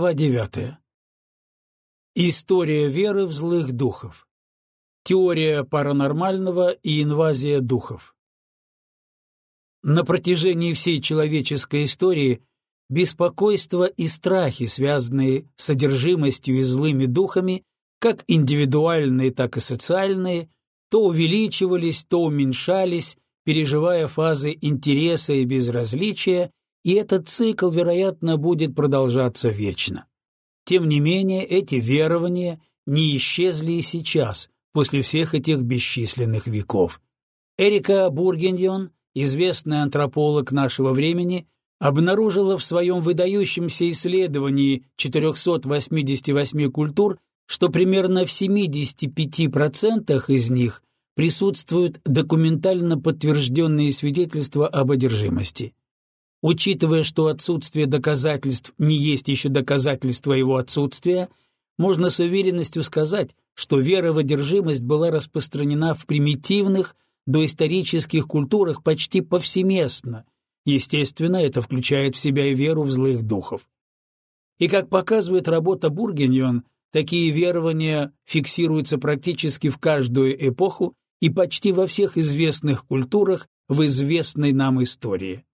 Глава 9. История веры в злых духов. Теория паранормального и инвазия духов. На протяжении всей человеческой истории беспокойство и страхи, связанные с содержимостью и злыми духами, как индивидуальные, так и социальные, то увеличивались, то уменьшались, переживая фазы интереса и безразличия, и этот цикл, вероятно, будет продолжаться вечно. Тем не менее, эти верования не исчезли и сейчас, после всех этих бесчисленных веков. Эрика Бургеньон, известный антрополог нашего времени, обнаружила в своем выдающемся исследовании 488 культур, что примерно в 75% из них присутствуют документально подтвержденные свидетельства об одержимости. Учитывая, что отсутствие доказательств не есть еще доказательство его отсутствия, можно с уверенностью сказать, что вера в одержимость была распространена в примитивных, доисторических культурах почти повсеместно. Естественно, это включает в себя и веру в злых духов. И как показывает работа Бургеньон, такие верования фиксируются практически в каждую эпоху и почти во всех известных культурах в известной нам истории.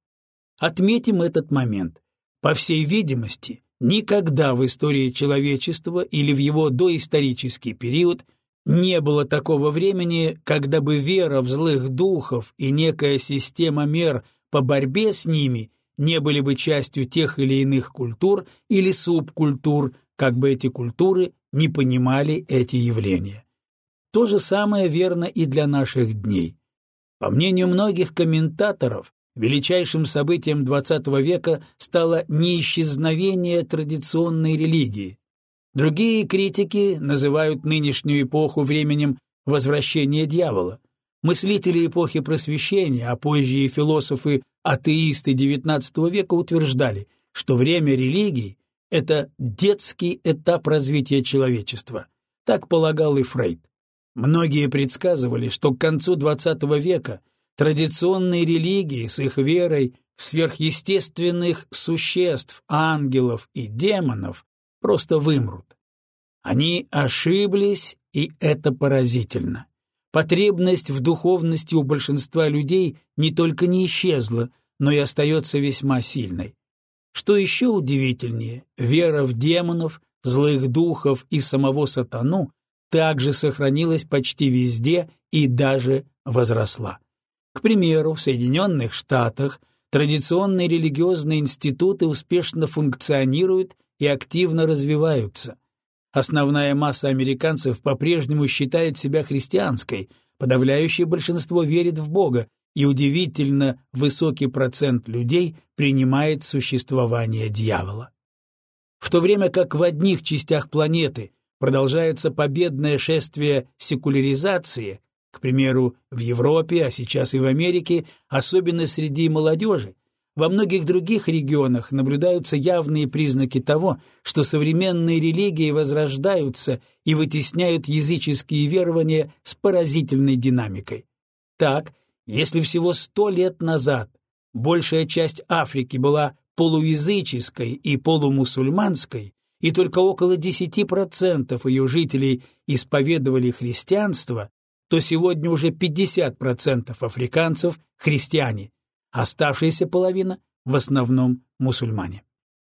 Отметим этот момент. По всей видимости, никогда в истории человечества или в его доисторический период не было такого времени, когда бы вера в злых духов и некая система мер по борьбе с ними не были бы частью тех или иных культур или субкультур, как бы эти культуры не понимали эти явления. То же самое верно и для наших дней. По мнению многих комментаторов, Величайшим событием XX века стало не исчезновение традиционной религии. Другие критики называют нынешнюю эпоху временем возвращения дьявола. Мыслители эпохи Просвещения, а позже и философы-атеисты XIX века утверждали, что время религий — это детский этап развития человечества. Так полагал и Фрейд. Многие предсказывали, что к концу XX века — Традиционные религии с их верой в сверхъестественных существ, ангелов и демонов просто вымрут. Они ошиблись, и это поразительно. Потребность в духовности у большинства людей не только не исчезла, но и остается весьма сильной. Что еще удивительнее, вера в демонов, злых духов и самого сатану также сохранилась почти везде и даже возросла. К примеру, в Соединенных Штатах традиционные религиозные институты успешно функционируют и активно развиваются. Основная масса американцев по-прежнему считает себя христианской, подавляющее большинство верит в Бога, и удивительно высокий процент людей принимает существование дьявола. В то время как в одних частях планеты продолжается победное шествие секуляризации, к примеру, в Европе, а сейчас и в Америке, особенно среди молодежи, во многих других регионах наблюдаются явные признаки того, что современные религии возрождаются и вытесняют языческие верования с поразительной динамикой. Так, если всего сто лет назад большая часть Африки была полуязыческой и полумусульманской, и только около 10% ее жителей исповедовали христианство, то сегодня уже 50% африканцев – христиане, оставшаяся половина – в основном мусульмане.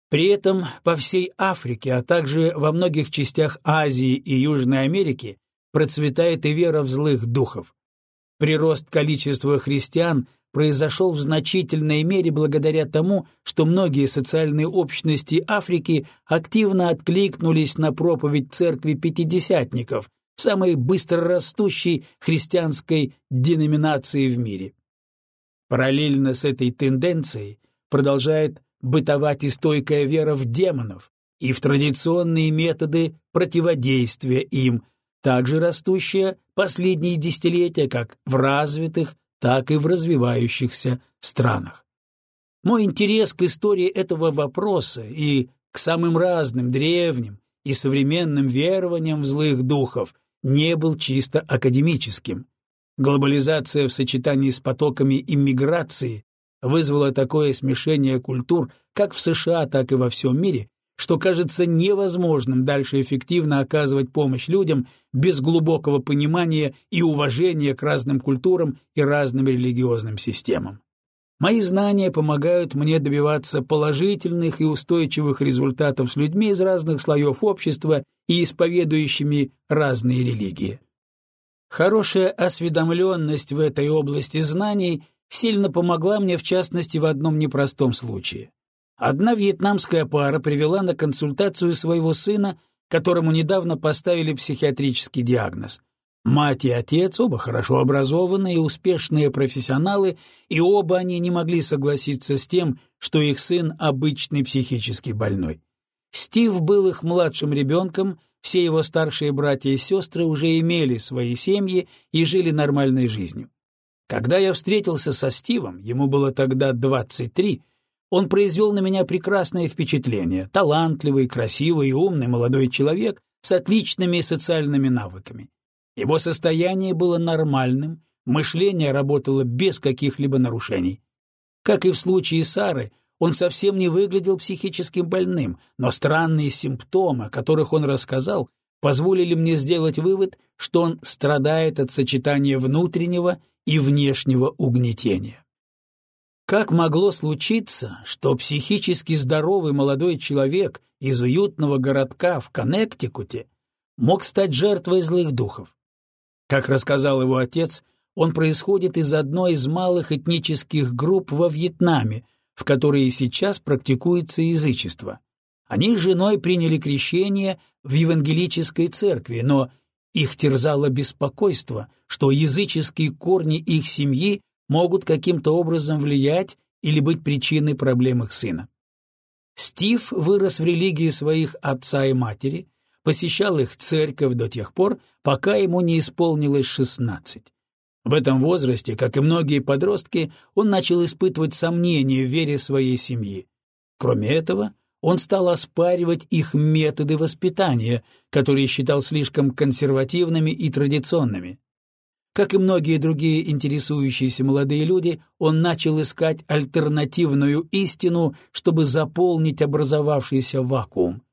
При этом по всей Африке, а также во многих частях Азии и Южной Америки процветает и вера в злых духов. Прирост количества христиан произошел в значительной мере благодаря тому, что многие социальные общности Африки активно откликнулись на проповедь церкви пятидесятников, самой быстрорастущей христианской деноминации в мире. Параллельно с этой тенденцией продолжает бытовать и стойкая вера в демонов и в традиционные методы противодействия им, также растущая последние десятилетия как в развитых, так и в развивающихся странах. Мой интерес к истории этого вопроса и к самым разным древним и современным верованиям в злых духов не был чисто академическим. Глобализация в сочетании с потоками иммиграции вызвала такое смешение культур как в США, так и во всем мире, что кажется невозможным дальше эффективно оказывать помощь людям без глубокого понимания и уважения к разным культурам и разным религиозным системам. Мои знания помогают мне добиваться положительных и устойчивых результатов с людьми из разных слоев общества и исповедующими разные религии. Хорошая осведомленность в этой области знаний сильно помогла мне в частности в одном непростом случае. Одна вьетнамская пара привела на консультацию своего сына, которому недавно поставили психиатрический диагноз. Мать и отец оба хорошо образованные и успешные профессионалы, и оба они не могли согласиться с тем, что их сын обычный психически больной. Стив был их младшим ребенком, все его старшие братья и сестры уже имели свои семьи и жили нормальной жизнью. Когда я встретился со Стивом, ему было тогда 23, он произвел на меня прекрасное впечатление, талантливый, красивый и умный молодой человек с отличными социальными навыками. Его состояние было нормальным, мышление работало без каких-либо нарушений. Как и в случае Сары, он совсем не выглядел психически больным, но странные симптомы, о которых он рассказал, позволили мне сделать вывод, что он страдает от сочетания внутреннего и внешнего угнетения. Как могло случиться, что психически здоровый молодой человек из уютного городка в Коннектикуте мог стать жертвой злых духов? Как рассказал его отец, он происходит из одной из малых этнических групп во Вьетнаме, в которой и сейчас практикуется язычество. Они с женой приняли крещение в евангелической церкви, но их терзало беспокойство, что языческие корни их семьи могут каким-то образом влиять или быть причиной проблем их сына. Стив вырос в религии своих отца и матери, посещал их церковь до тех пор, пока ему не исполнилось шестнадцать. В этом возрасте, как и многие подростки, он начал испытывать сомнения в вере своей семьи. Кроме этого, он стал оспаривать их методы воспитания, которые считал слишком консервативными и традиционными. Как и многие другие интересующиеся молодые люди, он начал искать альтернативную истину, чтобы заполнить образовавшийся вакуум.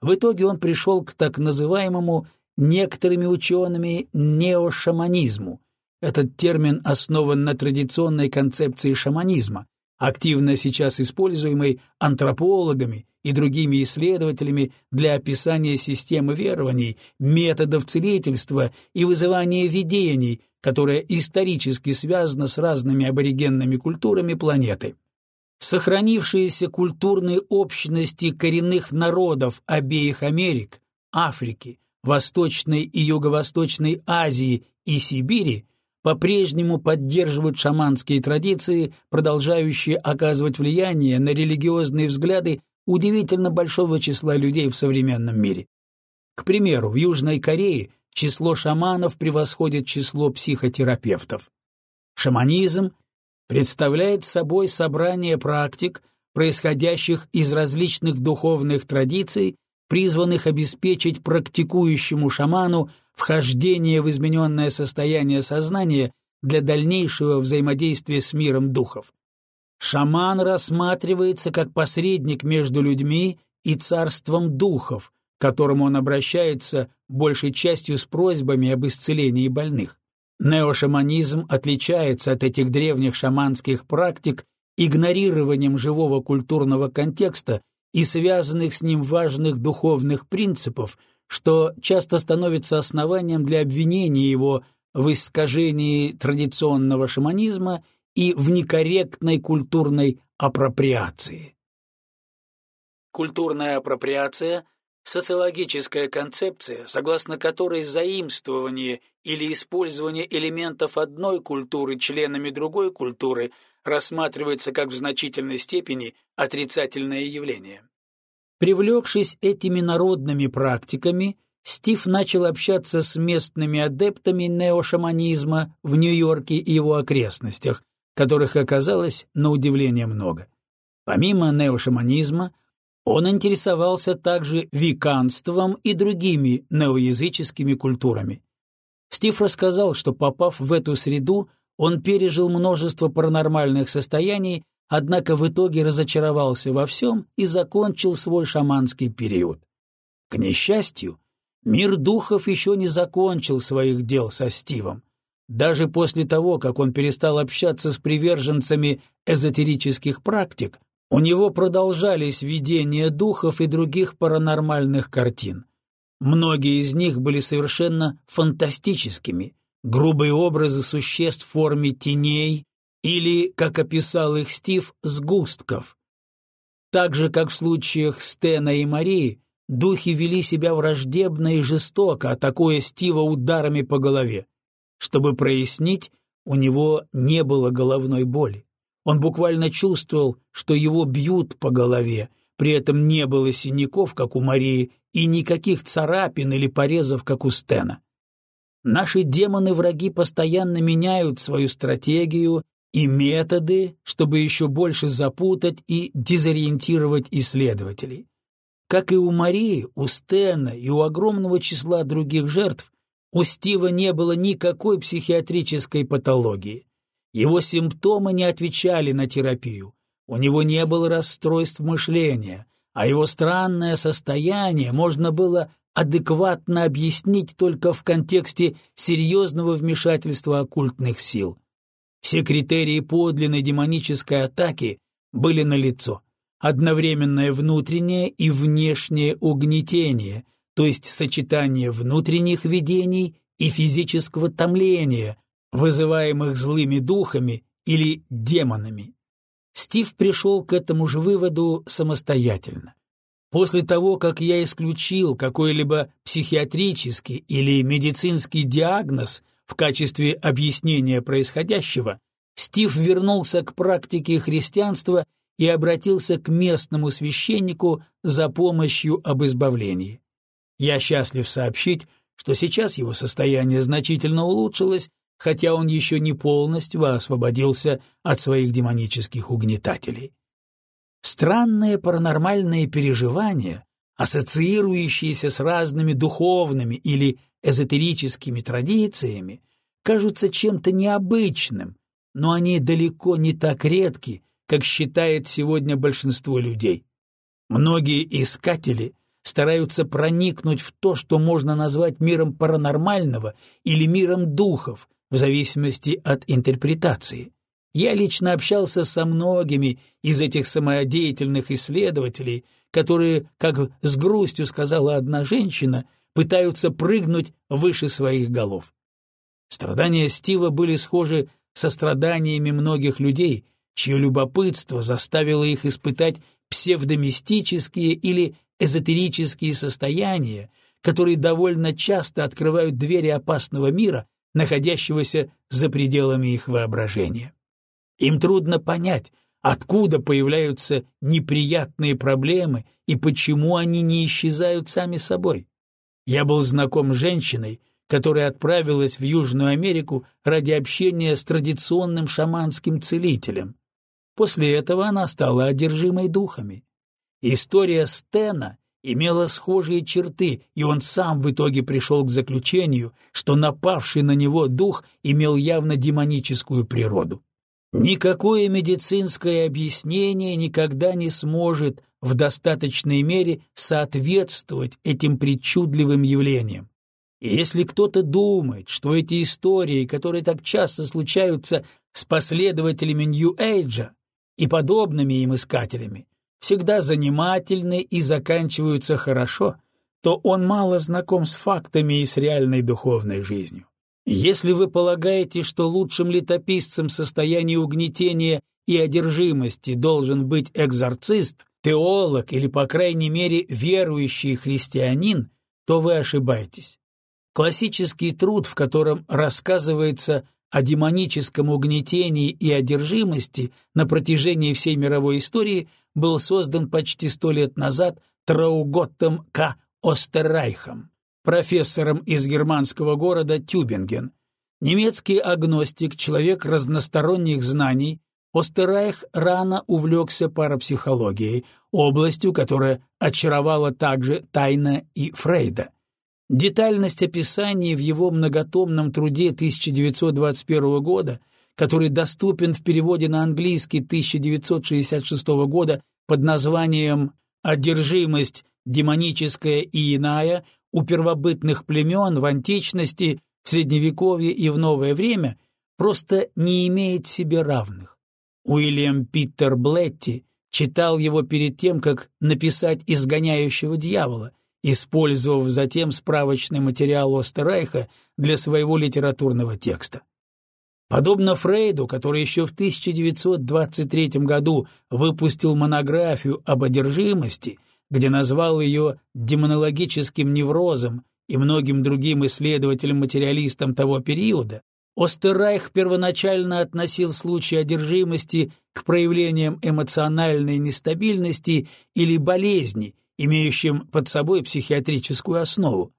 В итоге он пришел к так называемому некоторыми учеными неошаманизму. Этот термин основан на традиционной концепции шаманизма, активно сейчас используемой антропологами и другими исследователями для описания системы верований, методов целительства и вызывания видений, которая исторически связана с разными аборигенными культурами планеты. Сохранившиеся культурные общности коренных народов обеих Америк, Африки, Восточной и Юго-Восточной Азии и Сибири по-прежнему поддерживают шаманские традиции, продолжающие оказывать влияние на религиозные взгляды удивительно большого числа людей в современном мире. К примеру, в Южной Корее число шаманов превосходит число психотерапевтов. Шаманизм представляет собой собрание практик, происходящих из различных духовных традиций, призванных обеспечить практикующему шаману вхождение в измененное состояние сознания для дальнейшего взаимодействия с миром духов. Шаман рассматривается как посредник между людьми и царством духов, к которому он обращается большей частью с просьбами об исцелении больных. Неошаманизм отличается от этих древних шаманских практик игнорированием живого культурного контекста и связанных с ним важных духовных принципов, что часто становится основанием для обвинения его в искажении традиционного шаманизма и в некорректной культурной апроприации. Культурная апроприация — Социологическая концепция, согласно которой заимствование или использование элементов одной культуры членами другой культуры рассматривается как в значительной степени отрицательное явление. Привлекшись этими народными практиками, Стив начал общаться с местными адептами неошаманизма в Нью-Йорке и его окрестностях, которых оказалось на удивление много. Помимо неошаманизма, он интересовался также виканством и другими неоязыческими культурами. Стив рассказал, что, попав в эту среду, он пережил множество паранормальных состояний, однако в итоге разочаровался во всем и закончил свой шаманский период. К несчастью, мир духов еще не закончил своих дел со Стивом. Даже после того, как он перестал общаться с приверженцами эзотерических практик, у него продолжались видения духов и других паранормальных картин. Многие из них были совершенно фантастическими, грубые образы существ в форме теней или, как описал их Стив, сгустков. Так же, как в случаях Стена и Марии, духи вели себя враждебно и жестоко, атакуя Стива ударами по голове. Чтобы прояснить, у него не было головной боли. Он буквально чувствовал, что его бьют по голове, при этом не было синяков, как у Марии, и никаких царапин или порезов, как у Стена. Наши демоны-враги постоянно меняют свою стратегию и методы, чтобы еще больше запутать и дезориентировать исследователей. Как и у Марии, у Стена и у огромного числа других жертв, у Стива не было никакой психиатрической патологии. Его симптомы не отвечали на терапию. У него не было расстройств мышления, а его странное состояние можно было адекватно объяснить только в контексте серьезного вмешательства оккультных сил. Все критерии подлинной демонической атаки были налицо. Одновременное внутреннее и внешнее угнетение, то есть сочетание внутренних видений и физического томления, вызываемых злыми духами или демонами. Стив пришел к этому же выводу самостоятельно. После того, как я исключил какой-либо психиатрический или медицинский диагноз в качестве объяснения происходящего, Стив вернулся к практике христианства и обратился к местному священнику за помощью об избавлении. Я счастлив сообщить, что сейчас его состояние значительно улучшилось, хотя он еще не полностью освободился от своих демонических угнетателей. Странные паранормальные переживания, ассоциирующиеся с разными духовными или эзотерическими традициями, кажутся чем-то необычным, но они далеко не так редки, как считает сегодня большинство людей. Многие искатели — стараются проникнуть в то, что можно назвать миром паранормального или миром духов, в зависимости от интерпретации. Я лично общался со многими из этих самодеятельных исследователей, которые, как с грустью сказала одна женщина, пытаются прыгнуть выше своих голов. Страдания Стива были схожи со страданиями многих людей, чье любопытство заставило их испытать псевдомистические или эзотерические состояния, которые довольно часто открывают двери опасного мира, находящегося за пределами их воображения. Им трудно понять, откуда появляются неприятные проблемы и почему они не исчезают сами собой. Я был знаком с женщиной, которая отправилась в Южную Америку ради общения с традиционным шаманским целителем. После этого она стала одержимой духами. История Стена имела схожие черты, и он сам в итоге пришел к заключению, что напавший на него дух имел явно демоническую природу. Никакое медицинское объяснение никогда не сможет в достаточной мере соответствовать этим причудливым явлениям. И если кто-то думает, что эти истории, которые так часто случаются с последователями Нью-Эйджа и подобными им искателями, всегда занимательны и заканчиваются хорошо, то он мало знаком с фактами и с реальной духовной жизнью. Если вы полагаете, что лучшим летописцем состояния угнетения и одержимости должен быть экзорцист, теолог или, по крайней мере, верующий христианин, то вы ошибаетесь. Классический труд, в котором рассказывается о демоническом угнетении и одержимости на протяжении всей мировой истории, был создан почти сто лет назад Трауготтом К. Остеррайхом, профессором из германского города Тюбинген. Немецкий агностик, человек разносторонних знаний, Остеррайх рано увлекся парапсихологией, областью, которая очаровала также Тайна и Фрейда. Детальность описаний в его многотомном труде 1921 года, который доступен в переводе на английский 1966 года под названием «Одержимость демоническая и иная у первобытных племен в античности, в Средневековье и в новое время, просто не имеет себе равных. Уильям Питер Блетти читал его перед тем, как написать «Изгоняющего дьявола», использовав затем справочный материал Остеррайха для своего литературного текста. Подобно Фрейду, который еще в 1923 году выпустил монографию об одержимости, где назвал ее демонологическим неврозом и многим другим исследователям-материалистам того периода, Остеррайх первоначально относил случай одержимости к проявлениям эмоциональной нестабильности или болезни, имеющим под собой психиатрическую основу.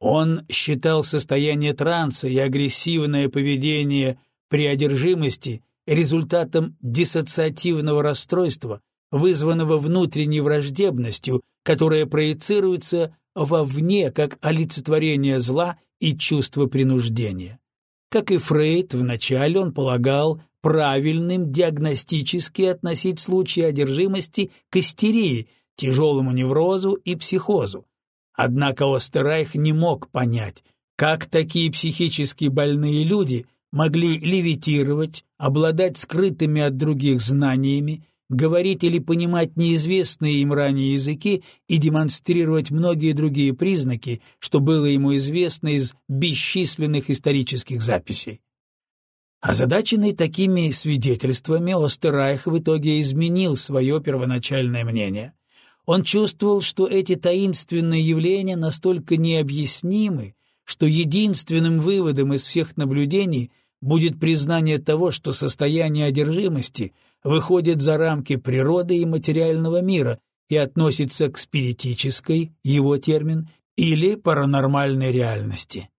Он считал состояние транса и агрессивное поведение при одержимости результатом диссоциативного расстройства, вызванного внутренней враждебностью, которая проецируется вовне как олицетворение зла и чувство принуждения. Как и Фрейд, вначале он полагал правильным диагностически относить случаи одержимости к истерии, тяжелому неврозу и психозу. Однако Остерайх не мог понять, как такие психически больные люди могли левитировать, обладать скрытыми от других знаниями, говорить или понимать неизвестные им ранее языки и демонстрировать многие другие признаки, что было ему известно из бесчисленных исторических записей. Озадаченный такими свидетельствами, Остерайх в итоге изменил свое первоначальное мнение. Он чувствовал, что эти таинственные явления настолько необъяснимы, что единственным выводом из всех наблюдений будет признание того, что состояние одержимости выходит за рамки природы и материального мира и относится к спиритической, его термин, или паранормальной реальности.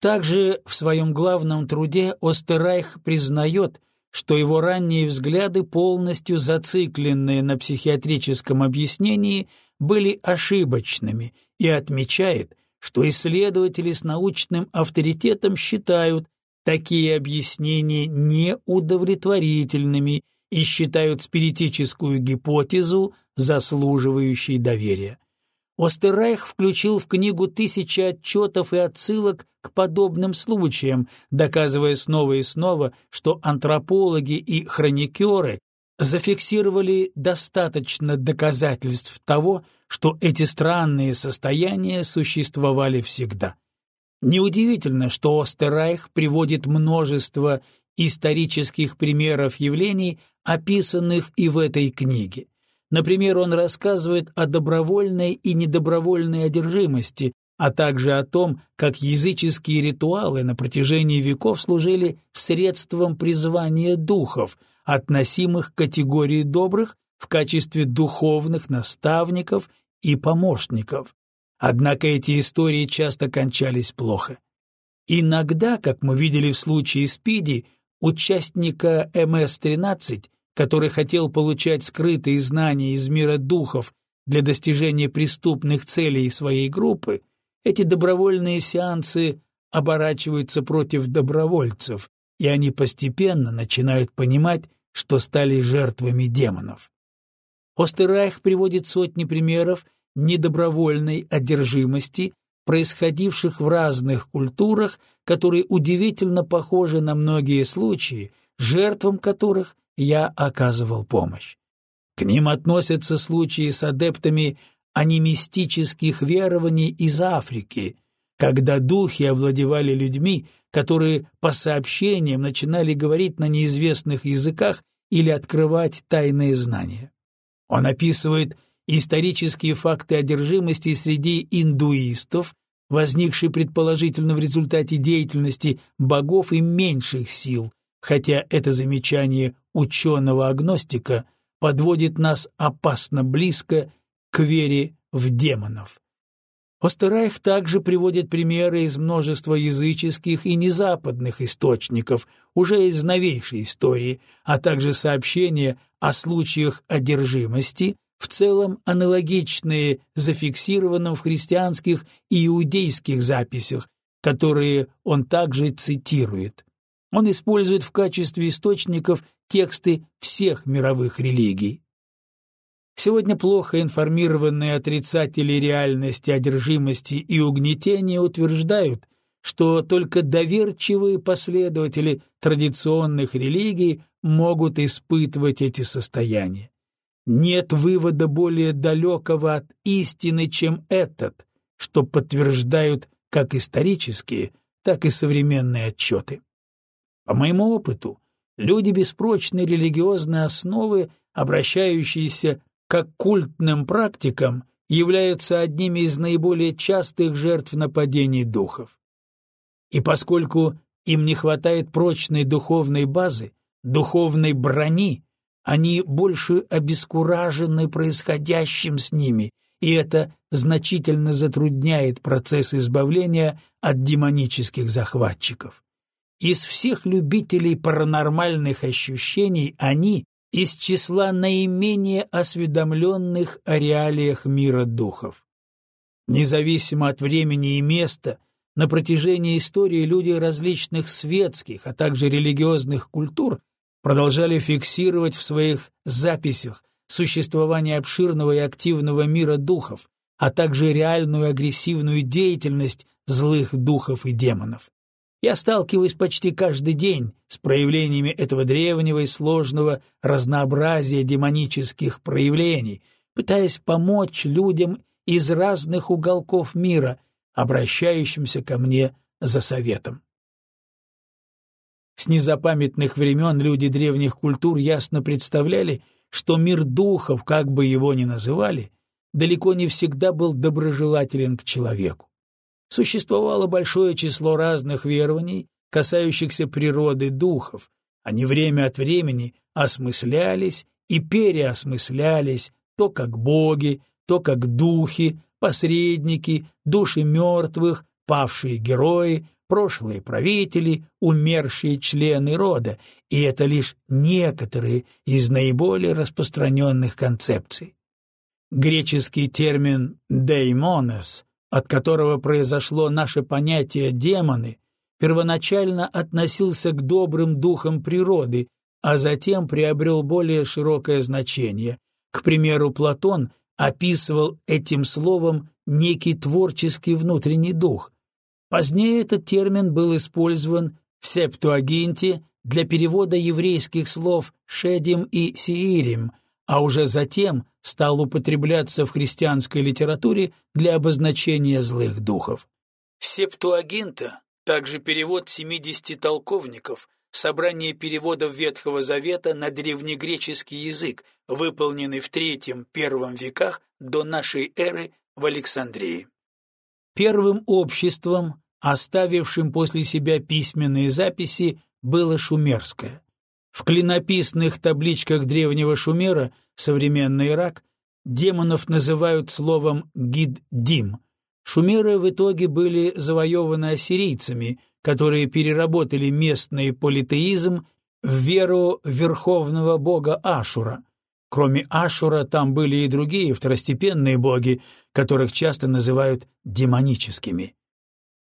Также в своем главном труде Остерайх признает, что его ранние взгляды, полностью зацикленные на психиатрическом объяснении, были ошибочными и отмечает, что исследователи с научным авторитетом считают такие объяснения неудовлетворительными и считают спиритическую гипотезу заслуживающей доверия. Остеррайх включил в книгу тысячи отчетов и отсылок к подобным случаям, доказывая снова и снова, что антропологи и хроникеры зафиксировали достаточно доказательств того, что эти странные состояния существовали всегда. Неудивительно, что Остеррайх приводит множество исторических примеров явлений, описанных и в этой книге. Например, он рассказывает о добровольной и недобровольной одержимости, а также о том, как языческие ритуалы на протяжении веков служили средством призвания духов, относимых к категории добрых в качестве духовных наставников и помощников. Однако эти истории часто кончались плохо. Иногда, как мы видели в случае Спиди, участника МС-13 который хотел получать скрытые знания из мира духов для достижения преступных целей своей группы, эти добровольные сеансы оборачиваются против добровольцев, и они постепенно начинают понимать, что стали жертвами демонов. Остерайх приводит сотни примеров недобровольной одержимости, происходивших в разных культурах, которые удивительно похожи на многие случаи, жертвам которых я оказывал помощь. К ним относятся случаи с адептами анимистических верований из Африки, когда духи овладевали людьми, которые по сообщениям начинали говорить на неизвестных языках или открывать тайные знания. Он описывает исторические факты одержимости среди индуистов, возникшие предположительно в результате деятельности богов и меньших сил, хотя это замечание ученого-агностика подводит нас опасно близко к вере в демонов. Остерайх также приводит примеры из множества языческих и незападных источников, уже из новейшей истории, а также сообщения о случаях одержимости, в целом аналогичные зафиксированным в христианских и иудейских записях, которые он также цитирует. Он использует в качестве источников тексты всех мировых религий. Сегодня плохо информированные отрицатели реальности одержимости и угнетения утверждают, что только доверчивые последователи традиционных религий могут испытывать эти состояния. Нет вывода более далекого от истины, чем этот, что подтверждают как исторические, так и современные отчеты. По моему опыту, люди без прочной религиозной основы, обращающиеся как культным практикам, являются одними из наиболее частых жертв нападений духов. И поскольку им не хватает прочной духовной базы, духовной брони, они больше обескуражены происходящим с ними, и это значительно затрудняет процесс избавления от демонических захватчиков. Из всех любителей паранормальных ощущений они из числа наименее осведомленных о реалиях мира духов. Независимо от времени и места, на протяжении истории люди различных светских, а также религиозных культур продолжали фиксировать в своих записях существование обширного и активного мира духов, а также реальную агрессивную деятельность злых духов и демонов. Я сталкиваюсь почти каждый день с проявлениями этого древнего и сложного разнообразия демонических проявлений, пытаясь помочь людям из разных уголков мира, обращающимся ко мне за советом. С незапамятных времен люди древних культур ясно представляли, что мир духов, как бы его ни называли, далеко не всегда был доброжелателен к человеку. Существовало большое число разных верований, касающихся природы духов. Они время от времени осмыслялись и переосмыслялись то как боги, то как духи, посредники, души мертвых, павшие герои, прошлые правители, умершие члены рода, и это лишь некоторые из наиболее распространенных концепций. Греческий термин «деймонес» от которого произошло наше понятие «демоны», первоначально относился к добрым духам природы, а затем приобрел более широкое значение. К примеру, Платон описывал этим словом некий творческий внутренний дух. Позднее этот термин был использован в Септуагинте для перевода еврейских слов «шедим» и «сиирим», а уже затем стал употребляться в христианской литературе для обозначения злых духов. Септуагинта, также перевод 70 толковников, собрание переводов Ветхого Завета на древнегреческий язык, выполненный в III-I веках до нашей эры в Александрии. Первым обществом, оставившим после себя письменные записи, было шумерское. В клинописных табличках древнего Шумера, современный Ирак, демонов называют словом «гид-дим». Шумеры в итоге были завоеваны ассирийцами, которые переработали местный политеизм в веру верховного бога Ашура. Кроме Ашура там были и другие второстепенные боги, которых часто называют демоническими.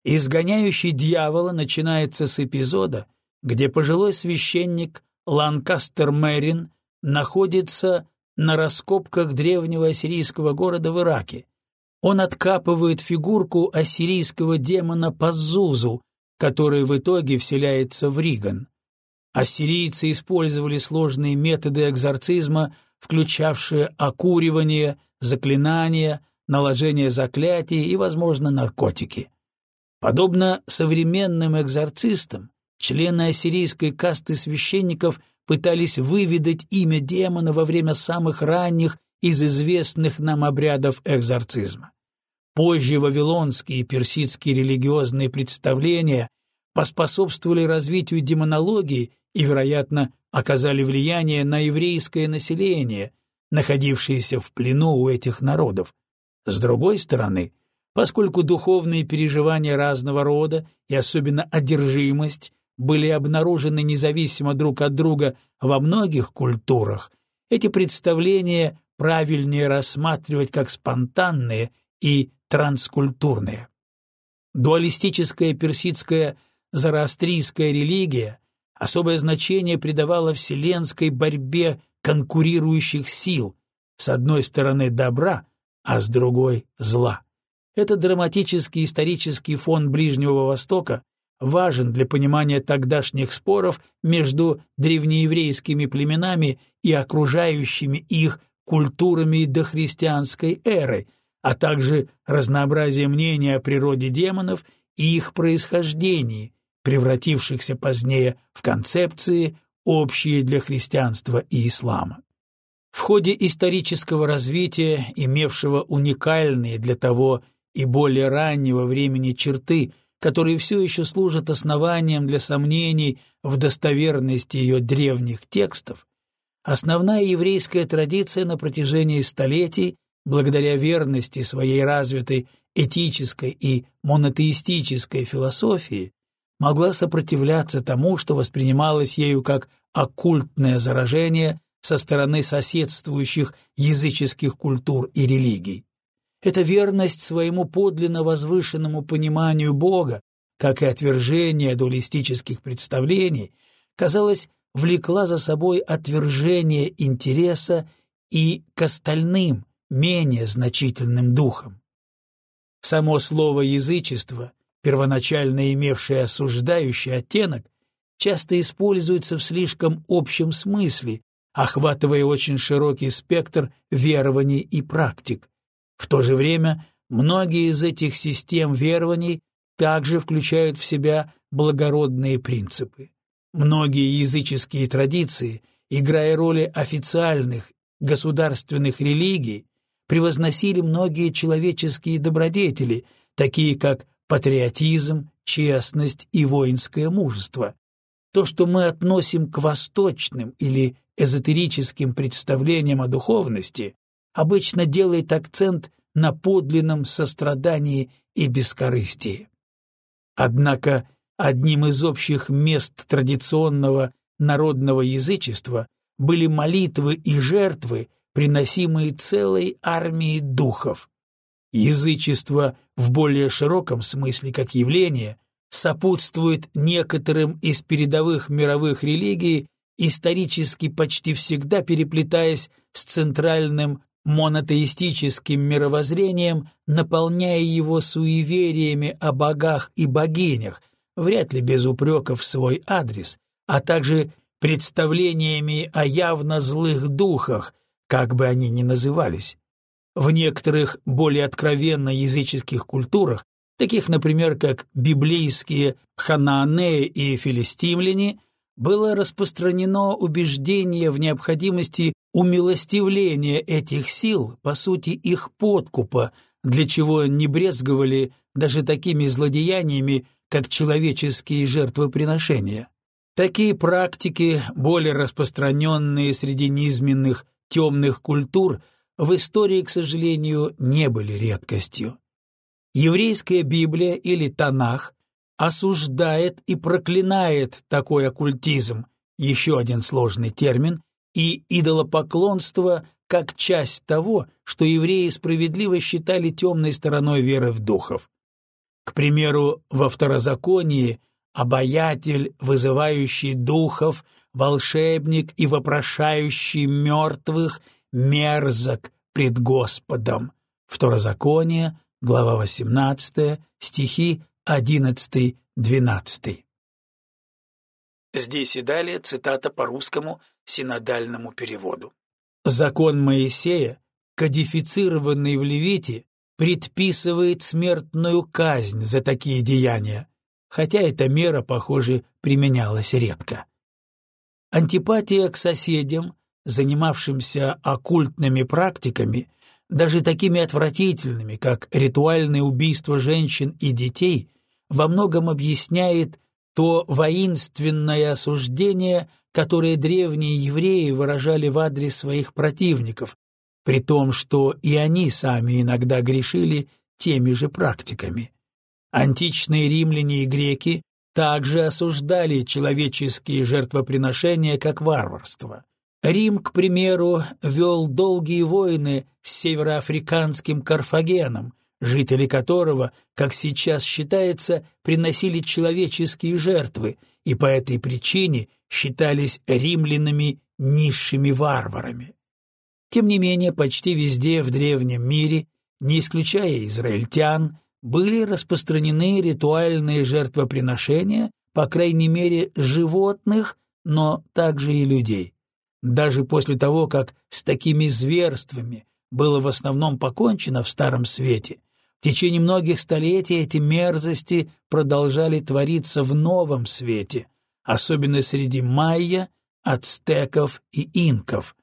Изгоняющий дьявола начинается с эпизода, где пожилой священник Ланкастер-Мэрин находится на раскопках древнего ассирийского города в Ираке. Он откапывает фигурку ассирийского демона Пазузу, который в итоге вселяется в Риган. Ассирийцы использовали сложные методы экзорцизма, включавшие окуривание, заклинания, наложение заклятий и, возможно, наркотики. Подобно современным экзорцистам, Члены ассирийской касты священников пытались выведать имя демона во время самых ранних из известных нам обрядов экзорцизма. Позже вавилонские и персидские религиозные представления поспособствовали развитию демонологии и, вероятно, оказали влияние на еврейское население, находившееся в плену у этих народов. С другой стороны, поскольку духовные переживания разного рода и особенно одержимость были обнаружены независимо друг от друга во многих культурах, эти представления правильнее рассматривать как спонтанные и транскультурные. Дуалистическая персидская зороастрийская религия особое значение придавало вселенской борьбе конкурирующих сил, с одной стороны добра, а с другой — зла. Этот драматический исторический фон Ближнего Востока важен для понимания тогдашних споров между древнееврейскими племенами и окружающими их культурами дохристианской эры, а также разнообразие мнений о природе демонов и их происхождении, превратившихся позднее в концепции, общие для христианства и ислама. В ходе исторического развития, имевшего уникальные для того и более раннего времени черты, которые все еще служат основанием для сомнений в достоверности ее древних текстов, основная еврейская традиция на протяжении столетий, благодаря верности своей развитой этической и монотеистической философии, могла сопротивляться тому, что воспринималось ею как оккультное заражение со стороны соседствующих языческих культур и религий. Эта верность своему подлинно возвышенному пониманию Бога, как и отвержение дуалистических представлений, казалось, влекла за собой отвержение интереса и к остальным, менее значительным духам. Само слово «язычество», первоначально имевшее осуждающий оттенок, часто используется в слишком общем смысле, охватывая очень широкий спектр верований и практик. В то же время многие из этих систем верований также включают в себя благородные принципы. Многие языческие традиции, играя роли официальных государственных религий, превозносили многие человеческие добродетели, такие как патриотизм, честность и воинское мужество. То, что мы относим к восточным или эзотерическим представлениям о духовности, обычно делает акцент на подлинном сострадании и бескорыстии. Однако одним из общих мест традиционного народного язычества были молитвы и жертвы, приносимые целой армией духов. Язычество в более широком смысле как явление сопутствует некоторым из передовых мировых религий исторически почти всегда переплетаясь с центральным монотеистическим мировоззрением, наполняя его суевериями о богах и богинях, вряд ли без упреков в свой адрес, а также представлениями о явно злых духах, как бы они ни назывались. В некоторых более откровенно языческих культурах, таких, например, как библейские ханаанеи и филистимляне, было распространено убеждение в необходимости умилостивления этих сил, по сути их подкупа, для чего не брезговали даже такими злодеяниями, как человеческие жертвоприношения. Такие практики, более распространенные среди низменных темных культур, в истории, к сожалению, не были редкостью. Еврейская Библия или Танах осуждает и проклинает такой оккультизм, еще один сложный термин, и идолопоклонство как часть того, что евреи справедливо считали темной стороной веры в духов. К примеру, во второзаконии обаятель, вызывающий духов, волшебник и вопрошающий мертвых мерзок пред Господом. Второзаконие, глава 18, стихи 11-12. Здесь и далее цитата по русскому синодальному переводу. Закон Моисея, кодифицированный в Левите, предписывает смертную казнь за такие деяния, хотя эта мера, похоже, применялась редко. Антипатия к соседям, занимавшимся оккультными практиками, даже такими отвратительными, как ритуальное убийство женщин и детей, во многом объясняет то воинственное осуждение, которое древние евреи выражали в адрес своих противников, при том, что и они сами иногда грешили теми же практиками. Античные римляне и греки также осуждали человеческие жертвоприношения как варварство. Рим, к примеру, вел долгие войны с североафриканским Карфагеном, жители которого, как сейчас считается, приносили человеческие жертвы и по этой причине считались римлянами низшими варварами. Тем не менее, почти везде в древнем мире, не исключая израильтян, были распространены ритуальные жертвоприношения, по крайней мере, животных, но также и людей. Даже после того, как с такими зверствами было в основном покончено в Старом Свете, в течение многих столетий эти мерзости продолжали твориться в Новом Свете, особенно среди майя, ацтеков и инков.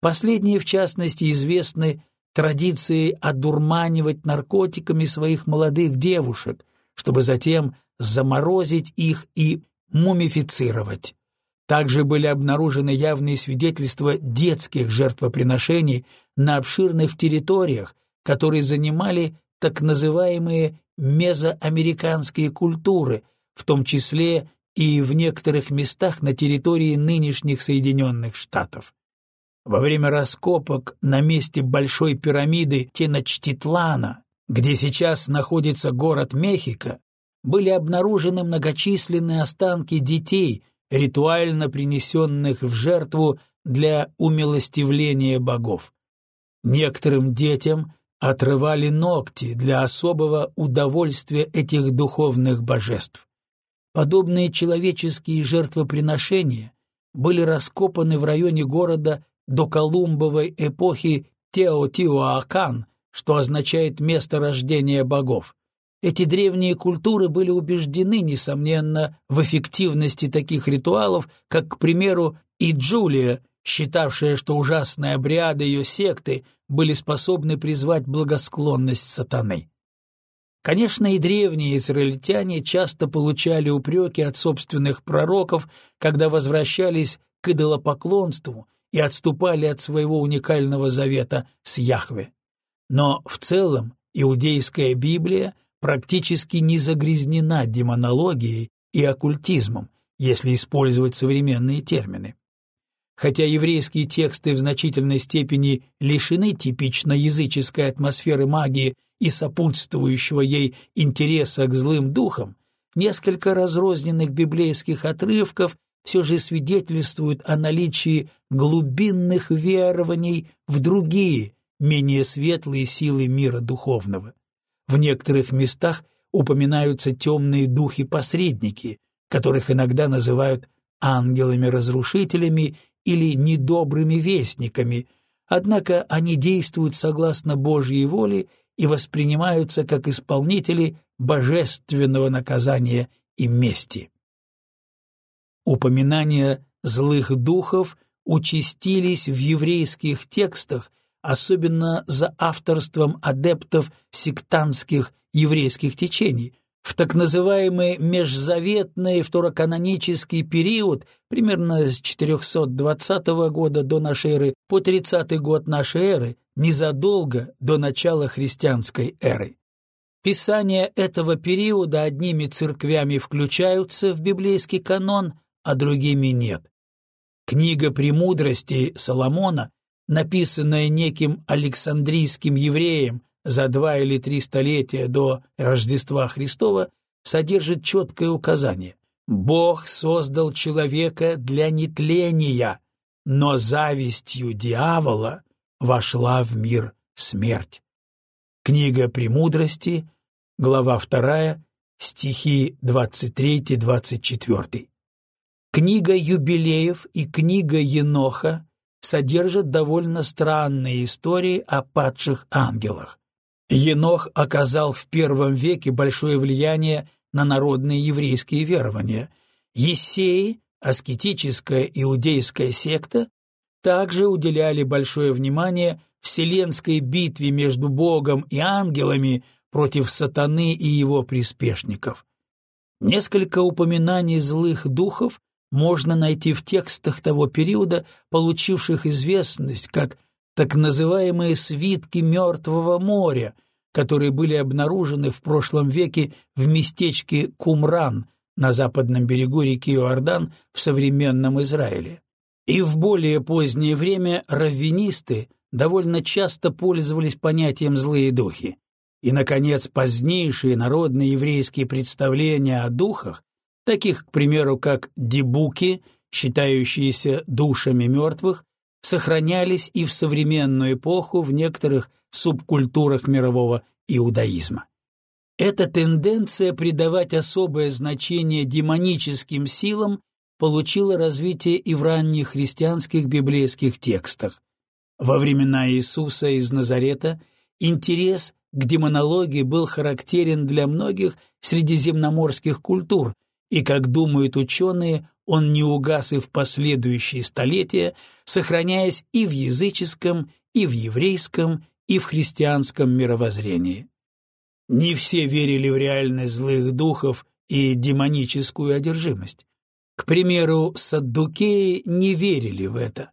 Последние, в частности, известны традицией одурманивать наркотиками своих молодых девушек, чтобы затем заморозить их и мумифицировать. Также были обнаружены явные свидетельства детских жертвоприношений на обширных территориях, которые занимали так называемые мезоамериканские культуры, в том числе и в некоторых местах на территории нынешних Соединенных Штатов. Во время раскопок на месте Большой пирамиды Теночтитлана, где сейчас находится город Мехико, были обнаружены многочисленные останки детей, ритуально принесенных в жертву для умилостивления богов. Некоторым детям отрывали ногти для особого удовольствия этих духовных божеств. Подобные человеческие жертвоприношения были раскопаны в районе города до Колумбовой эпохи Теотиуакан, что означает «место рождения богов». Эти древние культуры были убеждены, несомненно, в эффективности таких ритуалов, как, к примеру, и Джулия, считавшая, что ужасные обряды ее секты были способны призвать благосклонность сатаны. Конечно, и древние израильтяне часто получали упреки от собственных пророков, когда возвращались к идолопоклонству и отступали от своего уникального завета с Яхве. Но в целом иудейская Библия — практически не загрязнена демонологией и оккультизмом, если использовать современные термины. Хотя еврейские тексты в значительной степени лишены типично языческой атмосферы магии и сопутствующего ей интереса к злым духам, несколько разрозненных библейских отрывков все же свидетельствуют о наличии глубинных верований в другие, менее светлые силы мира духовного. В некоторых местах упоминаются темные духи-посредники, которых иногда называют ангелами-разрушителями или недобрыми вестниками, однако они действуют согласно Божьей воле и воспринимаются как исполнители божественного наказания и мести. Упоминания злых духов участились в еврейских текстах особенно за авторством адептов сектантских еврейских течений. В так называемый межзаветный второканонический период, примерно с 420 года до нашей эры по 30 год нашей эры, незадолго до начала христианской эры. Писания этого периода одними церквями включаются в библейский канон, а другими нет. Книга «Премудрости» Соломона написанное неким Александрийским евреем за два или три столетия до Рождества Христова, содержит четкое указание. Бог создал человека для нетления, но завистью дьявола вошла в мир смерть. Книга «Премудрости», глава 2, стихи 23-24. Книга юбилеев и книга Еноха содержат довольно странные истории о падших ангелах. Енох оказал в первом веке большое влияние на народные еврейские верования. Ессеи, аскетическая иудейская секта, также уделяли большое внимание вселенской битве между Богом и ангелами против сатаны и его приспешников. Несколько упоминаний злых духов можно найти в текстах того периода, получивших известность как так называемые «свитки Мертвого моря», которые были обнаружены в прошлом веке в местечке Кумран на западном берегу реки Иордан в современном Израиле. И в более позднее время раввинисты довольно часто пользовались понятием «злые духи». и, наконец, позднейшие народные еврейские представления о духах, таких, к примеру, как дебуки, считающиеся душами мертвых, сохранялись и в современную эпоху в некоторых субкультурах мирового иудаизма. Эта тенденция придавать особое значение демоническим силам получила развитие и в ранних христианских библейских текстах. Во времена Иисуса из Назарета интерес к демонологии был характерен для многих средиземноморских культур, и, как думают ученые, он не угас и в последующие столетия, сохраняясь и в языческом, и в еврейском, и в христианском мировоззрении. Не все верили в реальность злых духов и демоническую одержимость. К примеру, саддукеи не верили в это.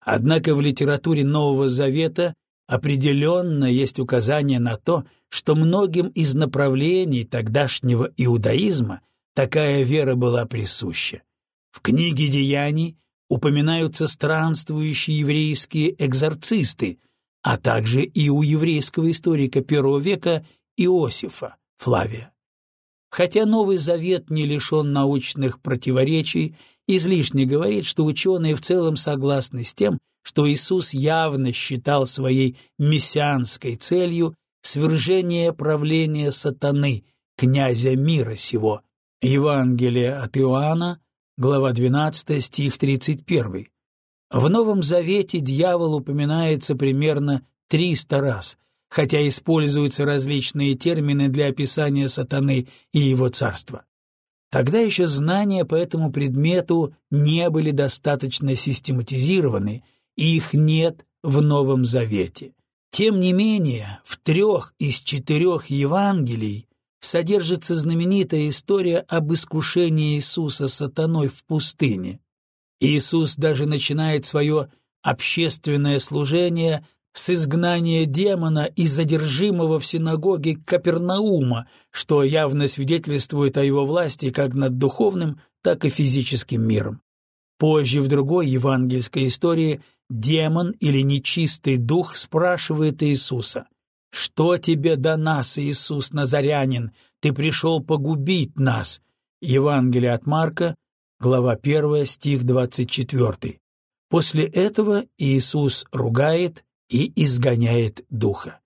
Однако в литературе Нового Завета определенно есть указание на то, что многим из направлений тогдашнего иудаизма такая вера была присуща. В книге «Деяний» упоминаются странствующие еврейские экзорцисты, а также и у еврейского историка первого века Иосифа Флавия. Хотя Новый Завет не лишен научных противоречий, излишне говорить, что ученые в целом согласны с тем, что Иисус явно считал своей мессианской целью свержение правления сатаны, князя мира сего. Евангелие от Иоанна, глава 12, стих 31. В Новом Завете дьявол упоминается примерно 300 раз, хотя используются различные термины для описания сатаны и его царства. Тогда еще знания по этому предмету не были достаточно систематизированы, и их нет в Новом Завете. Тем не менее, в трех из четырех Евангелий содержится знаменитая история об искушении Иисуса сатаной в пустыне. Иисус даже начинает свое общественное служение с изгнания демона из задержимого в синагоге Капернаума, что явно свидетельствует о его власти как над духовным, так и физическим миром. Позже в другой евангельской истории демон или нечистый дух спрашивает Иисуса, «Что тебе до нас, Иисус Назарянин? Ты пришел погубить нас». Евангелие от Марка, глава 1, стих 24. После этого Иисус ругает и изгоняет духа.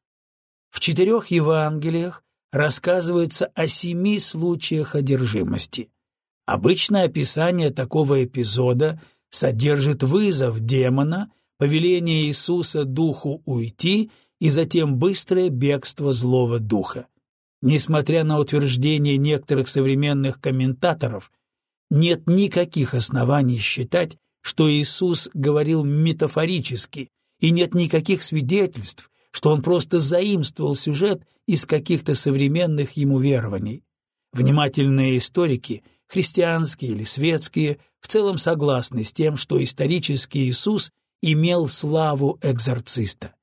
В четырех Евангелиях рассказывается о семи случаях одержимости. Обычное описание такого эпизода содержит вызов демона, повеление Иисуса духу уйти и затем быстрое бегство злого духа. Несмотря на утверждение некоторых современных комментаторов, нет никаких оснований считать, что Иисус говорил метафорически, и нет никаких свидетельств, что он просто заимствовал сюжет из каких-то современных ему верований. Внимательные историки, христианские или светские, в целом согласны с тем, что исторический Иисус имел славу экзорциста.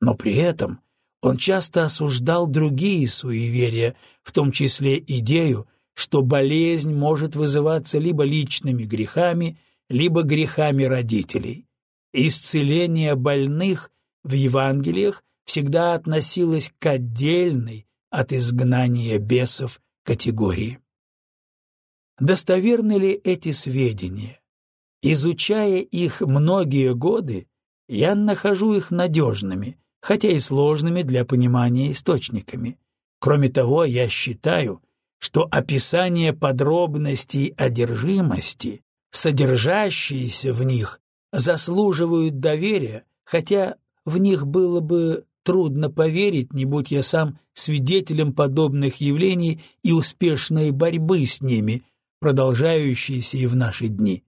Но при этом он часто осуждал другие суеверия, в том числе идею, что болезнь может вызываться либо личными грехами, либо грехами родителей. Исцеление больных в Евангелиях всегда относилось к отдельной от изгнания бесов категории. Достоверны ли эти сведения? Изучая их многие годы, я нахожу их надежными, хотя и сложными для понимания источниками. Кроме того, я считаю, что описание подробностей одержимости, содержащиеся в них, заслуживают доверия, хотя в них было бы трудно поверить, не будь я сам свидетелем подобных явлений и успешной борьбы с ними, продолжающейся и в наши дни.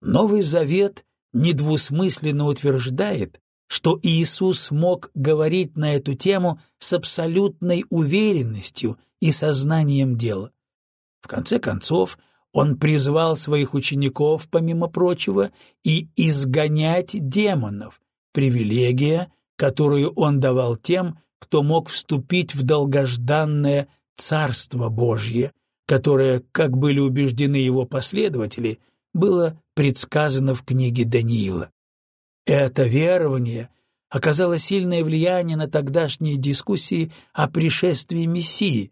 Новый Завет недвусмысленно утверждает, что Иисус мог говорить на эту тему с абсолютной уверенностью и сознанием дела. В конце концов, он призвал своих учеников, помимо прочего, и изгонять демонов, привилегия, которую он давал тем, кто мог вступить в долгожданное Царство Божье, которое, как были убеждены его последователи, было предсказано в книге Даниила. Это верование оказало сильное влияние на тогдашние дискуссии о пришествии Мессии.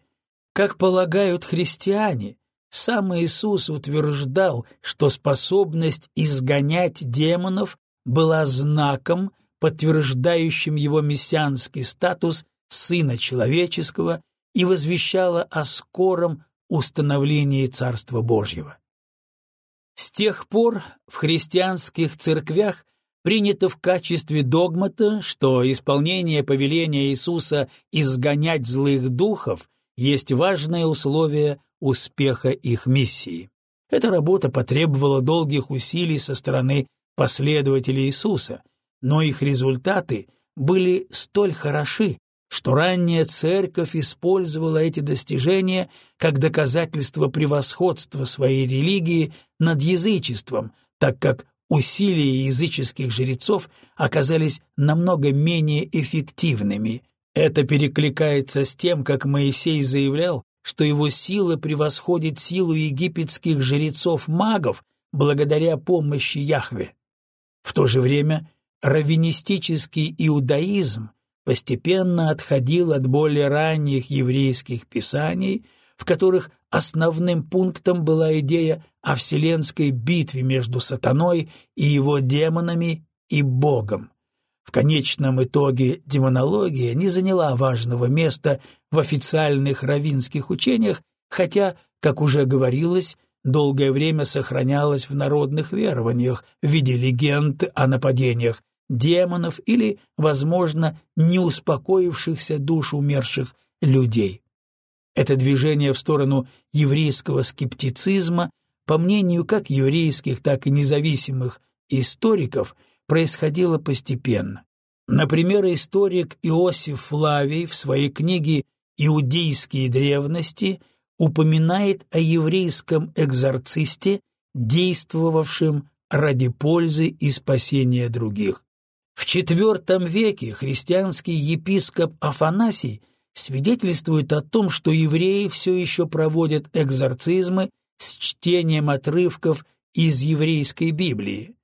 Как полагают христиане, сам Иисус утверждал, что способность изгонять демонов была знаком, подтверждающим его мессианский статус Сына Человеческого и возвещала о скором установлении Царства Божьего. С тех пор в христианских церквях принято в качестве догмата, что исполнение повеления Иисуса изгонять злых духов есть важное условие успеха их миссии. Эта работа потребовала долгих усилий со стороны последователей Иисуса, но их результаты были столь хороши, что ранняя церковь использовала эти достижения как доказательство превосходства своей религии над язычеством, так как усилия языческих жрецов оказались намного менее эффективными. Это перекликается с тем, как Моисей заявлял, что его сила превосходит силу египетских жрецов-магов благодаря помощи Яхве. В то же время раввинистический иудаизм постепенно отходил от более ранних еврейских писаний, в которых основным пунктом была идея о вселенской битве между сатаной и его демонами и Богом. В конечном итоге демонология не заняла важного места в официальных равинских учениях, хотя, как уже говорилось, долгое время сохранялась в народных верованиях в виде легенд о нападениях демонов или, возможно, неуспокоившихся душ умерших людей. Это движение в сторону еврейского скептицизма, по мнению как еврейских, так и независимых историков, происходило постепенно. Например, историк Иосиф Флавий в своей книге «Иудейские древности» упоминает о еврейском экзорцисте, действовавшем ради пользы и спасения других. В IV веке христианский епископ Афанасий свидетельствует о том, что евреи все еще проводят экзорцизмы с чтением отрывков из еврейской Библии.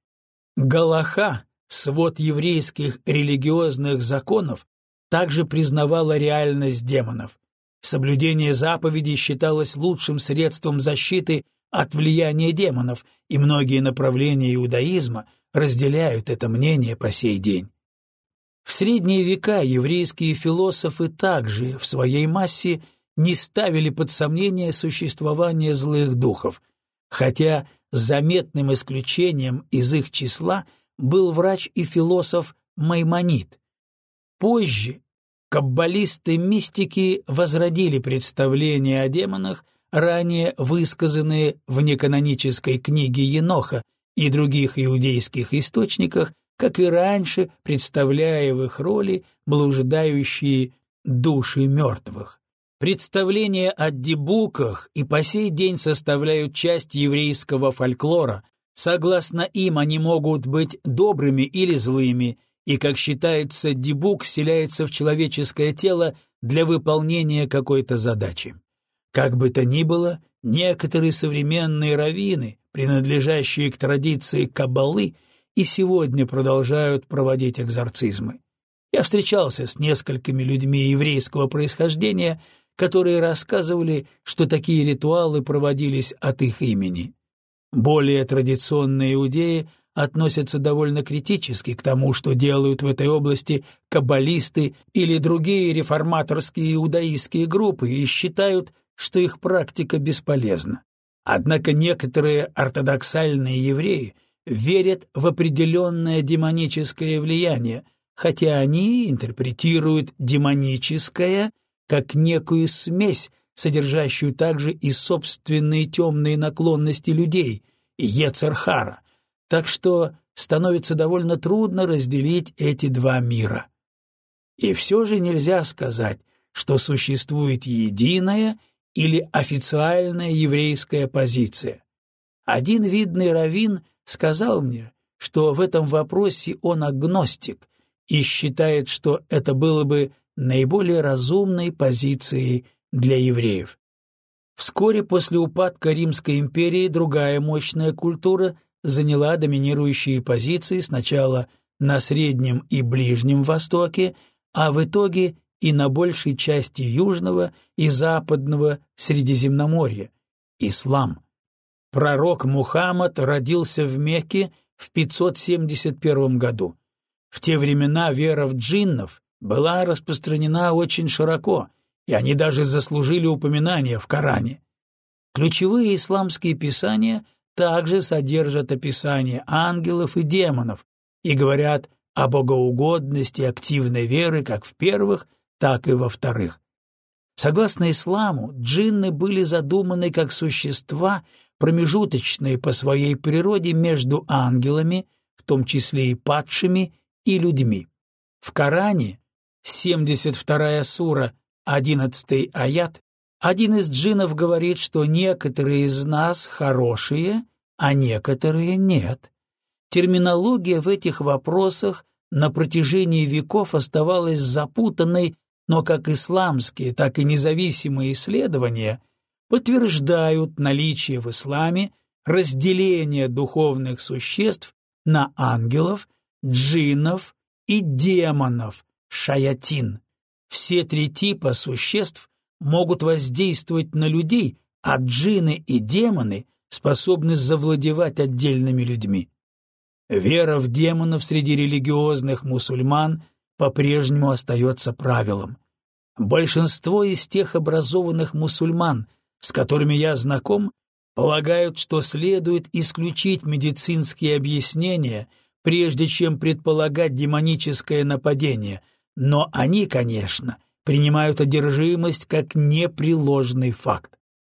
Галаха, свод еврейских религиозных законов, также признавала реальность демонов. Соблюдение заповедей считалось лучшим средством защиты от влияния демонов, и многие направления иудаизма разделяют это мнение по сей день. В средние века еврейские философы также в своей массе не ставили под сомнение существование злых духов, хотя заметным исключением из их числа был врач и философ Маймонид. Позже каббалисты-мистики возродили представления о демонах, ранее высказанные в неканонической книге Еноха и других иудейских источниках, как и раньше, представляя в их роли блуждающие души мертвых. Представления о дебуках и по сей день составляют часть еврейского фольклора. Согласно им, они могут быть добрыми или злыми, и, как считается, дебук вселяется в человеческое тело для выполнения какой-то задачи. Как бы то ни было, некоторые современные раввины, принадлежащие к традиции каббалы, и сегодня продолжают проводить экзорцизмы. Я встречался с несколькими людьми еврейского происхождения, которые рассказывали, что такие ритуалы проводились от их имени. Более традиционные иудеи относятся довольно критически к тому, что делают в этой области каббалисты или другие реформаторские иудаистские группы и считают, что их практика бесполезна. Однако некоторые ортодоксальные евреи верят в определенное демоническое влияние, хотя они интерпретируют демоническое как некую смесь, содержащую также и собственные темные наклонности людей, Ецерхара, так что становится довольно трудно разделить эти два мира. И все же нельзя сказать, что существует единая или официальная еврейская позиция. Один видный раввин сказал мне, что в этом вопросе он агностик и считает, что это было бы наиболее разумной позицией для евреев. Вскоре после упадка Римской империи другая мощная культура заняла доминирующие позиции сначала на Среднем и Ближнем Востоке, а в итоге и на большей части Южного и Западного Средиземноморья – ислам. Пророк Мухаммад родился в Мекке в 571 году. В те времена вера в джиннов была распространена очень широко, и они даже заслужили упоминания в Коране. Ключевые исламские писания также содержат описание ангелов и демонов и говорят о богоугодности активной веры как в первых, так и во вторых. Согласно исламу, джинны были задуманы как существа, промежуточные по своей природе между ангелами, в том числе и падшими, и людьми. В Коране, 72-я сура, 11 аят, один из джиннов говорит, что некоторые из нас хорошие, а некоторые нет. Терминология в этих вопросах на протяжении веков оставалась запутанной, но как исламские, так и независимые исследования подтверждают наличие в исламе разделения духовных существ на ангелов, джиннов и демонов, шаятин. Все три типа существ могут воздействовать на людей, а джинны и демоны способны завладевать отдельными людьми. Вера в демонов среди религиозных мусульман по-прежнему остается правилом. Большинство из тех образованных мусульман, с которыми я знаком, полагают, что следует исключить медицинские объяснения, прежде чем предполагать демоническое нападение, но они, конечно, принимают одержимость как непреложный факт.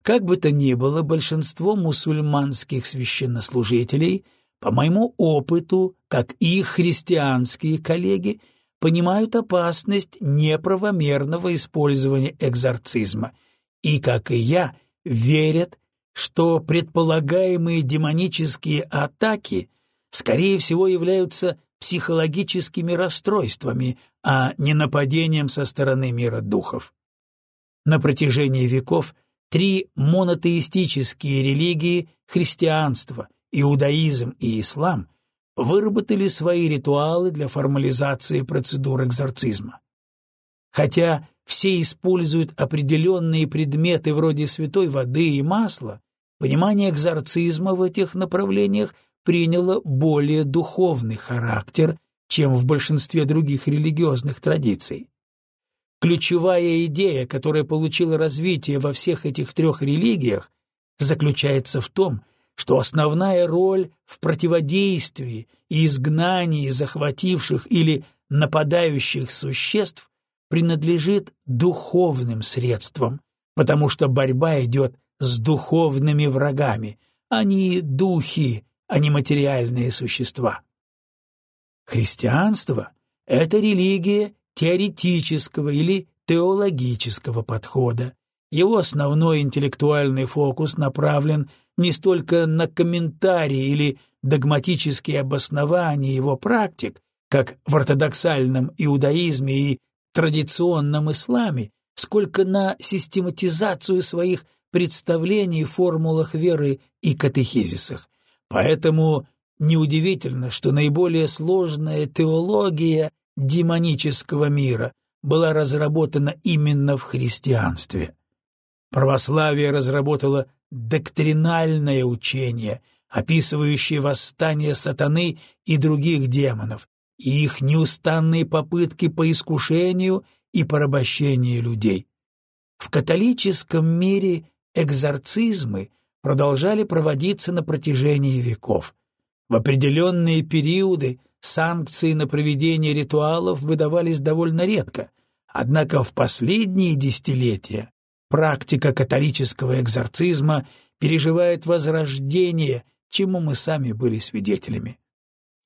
Как бы то ни было, большинство мусульманских священнослужителей, по моему опыту, как и их христианские коллеги, понимают опасность неправомерного использования экзорцизма и, как и я, верят, что предполагаемые демонические атаки, скорее всего, являются психологическими расстройствами, а не нападением со стороны мира духов. На протяжении веков три монотеистические религии — христианство, иудаизм и ислам — выработали свои ритуалы для формализации процедур экзорцизма. Хотя все используют определенные предметы вроде святой воды и масла, понимание экзорцизма в этих направлениях приняло более духовный характер, чем в большинстве других религиозных традиций. Ключевая идея, которая получила развитие во всех этих трех религиях, заключается в том, что основная роль в противодействии и изгнании захвативших или нападающих существ принадлежит духовным средствам, потому что борьба идет с духовными врагами, а не духи, а не материальные существа. Христианство — это религия теоретического или теологического подхода. Его основной интеллектуальный фокус направлен не столько на комментарии или догматические обоснования его практик, как в ортодоксальном иудаизме и традиционном исламе, сколько на систематизацию своих представлений формулах веры и катехизисах. Поэтому неудивительно, что наиболее сложная теология демонического мира была разработана именно в христианстве. Православие разработало доктринальное учение, описывающее восстание сатаны и других демонов, и их неустанные попытки по искушению и порабощению людей. В католическом мире экзорцизмы — продолжали проводиться на протяжении веков. В определенные периоды санкции на проведение ритуалов выдавались довольно редко, однако в последние десятилетия практика католического экзорцизма переживает возрождение, чему мы сами были свидетелями.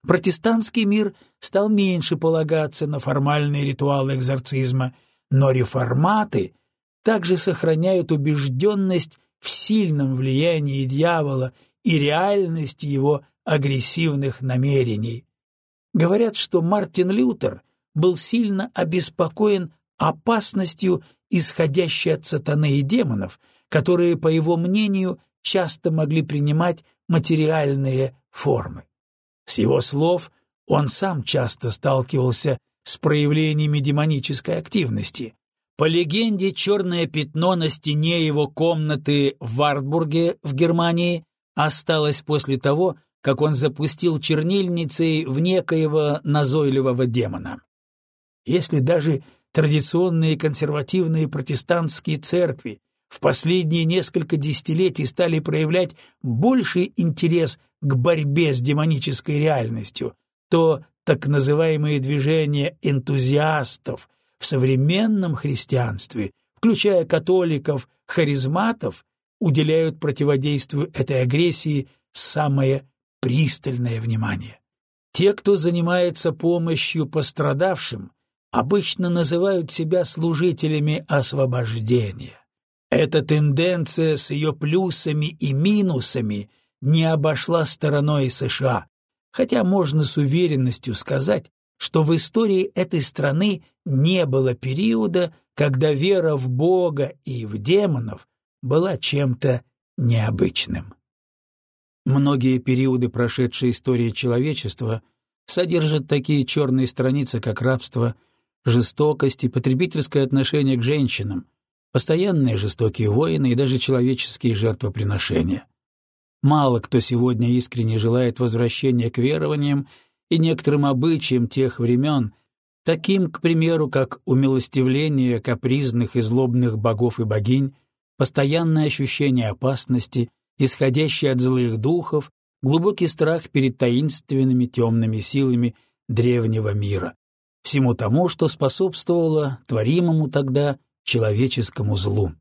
Протестантский мир стал меньше полагаться на формальные ритуалы экзорцизма, но реформаты также сохраняют убежденность в сильном влиянии дьявола и реальности его агрессивных намерений. Говорят, что Мартин Лютер был сильно обеспокоен опасностью, исходящей от сатаны и демонов, которые, по его мнению, часто могли принимать материальные формы. С его слов, Он сам часто сталкивался с проявлениями демонической активности. По легенде, черное пятно на стене его комнаты в Вартбурге в Германии осталось после того, как он запустил чернильницей в некоего назойливого демона. Если даже традиционные консервативные протестантские церкви в последние несколько десятилетий стали проявлять больший интерес к борьбе с демонической реальностью, то так называемые движения энтузиастов в современном христианстве, включая католиков, харизматов, уделяют противодействию этой агрессии самое пристальное внимание. Те, кто занимается помощью пострадавшим, обычно называют себя служителями освобождения. Эта тенденция с ее плюсами и минусами не обошла стороной США, хотя можно с уверенностью сказать, что в истории этой страны не было периода, когда вера в Бога и в демонов была чем-то необычным. Многие периоды прошедшей истории человечества содержат такие черные страницы, как рабство, жестокость и потребительское отношение к женщинам, постоянные жестокие войны и даже человеческие жертвоприношения. Мало кто сегодня искренне желает возвращения к верованиям и некоторым обычаям тех времен, таким, к примеру, как умилостивление капризных и злобных богов и богинь, постоянное ощущение опасности, исходящий от злых духов, глубокий страх перед таинственными темными силами древнего мира, всему тому, что способствовало творимому тогда человеческому злу.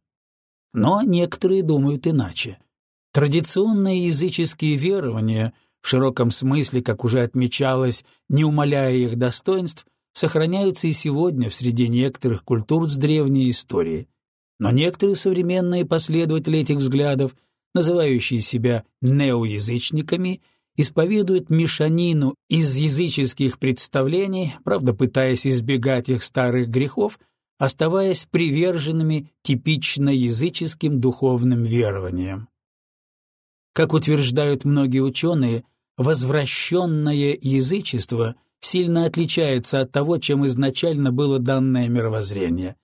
Но некоторые думают иначе. Традиционные языческие верования, в широком смысле, как уже отмечалось, не умаляя их достоинств, сохраняются и сегодня в среде некоторых культур с древней историей. Но некоторые современные последователи этих взглядов называющие себя неоязычниками, исповедуют мешанину из языческих представлений, правда пытаясь избегать их старых грехов, оставаясь приверженными типично языческим духовным верованиям. Как утверждают многие ученые, возвращенное язычество сильно отличается от того, чем изначально было данное мировоззрение.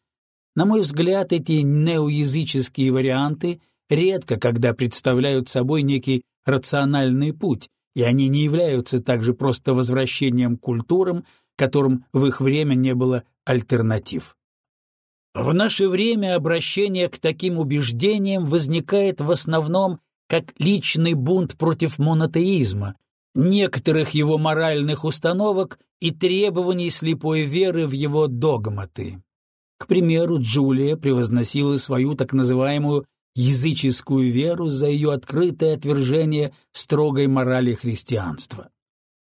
На мой взгляд, эти неоязыческие варианты — редко когда представляют собой некий рациональный путь, и они не являются также просто возвращением к культурам, которым в их время не было альтернатив. В наше время обращение к таким убеждениям возникает в основном как личный бунт против монотеизма, некоторых его моральных установок и требований слепой веры в его догматы. К примеру, Джулия превозносила свою так называемую языческую веру за ее открытое отвержение строгой морали христианства.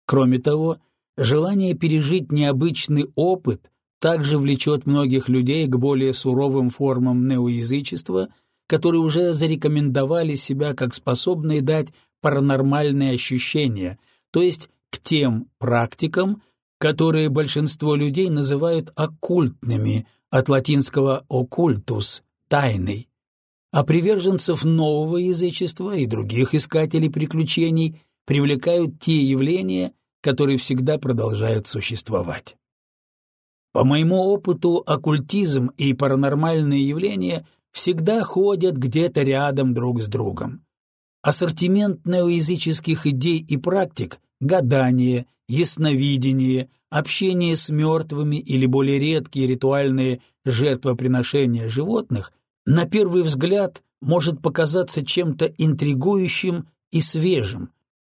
Кроме того, желание пережить необычный опыт также влечет многих людей к более суровым формам неоязычества, которые уже зарекомендовали себя как способные дать паранормальные ощущения, то есть к тем практикам, которые большинство людей называют оккультными, от латинского «оккультус» — «тайный», а приверженцев нового язычества и других искателей приключений привлекают те явления, которые всегда продолжают существовать. По моему опыту, оккультизм и паранормальные явления всегда ходят где-то рядом друг с другом. Ассортимент неоязыческих идей и практик — гадание, ясновидение, общение с мертвыми или более редкие ритуальные жертвоприношения животных на первый взгляд может показаться чем-то интригующим и свежим,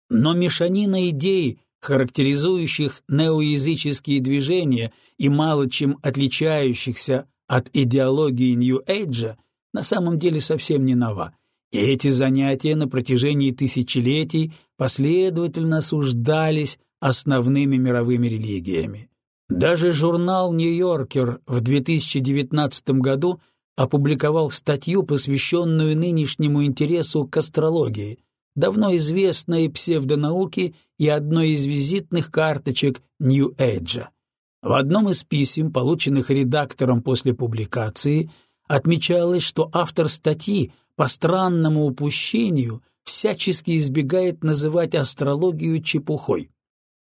но мешанина идей, характеризующих неоязыческие движения и мало чем отличающихся от идеологии Нью-Эйджа, на самом деле совсем не нова, и эти занятия на протяжении тысячелетий последовательно осуждались основными мировыми религиями. Даже журнал «Нью-Йоркер» в 2019 году – опубликовал статью, посвященную нынешнему интересу к астрологии, давно известной псевдонауке и одной из визитных карточек Нью-Эйджа. В одном из писем, полученных редактором после публикации, отмечалось, что автор статьи по странному упущению всячески избегает называть астрологию чепухой.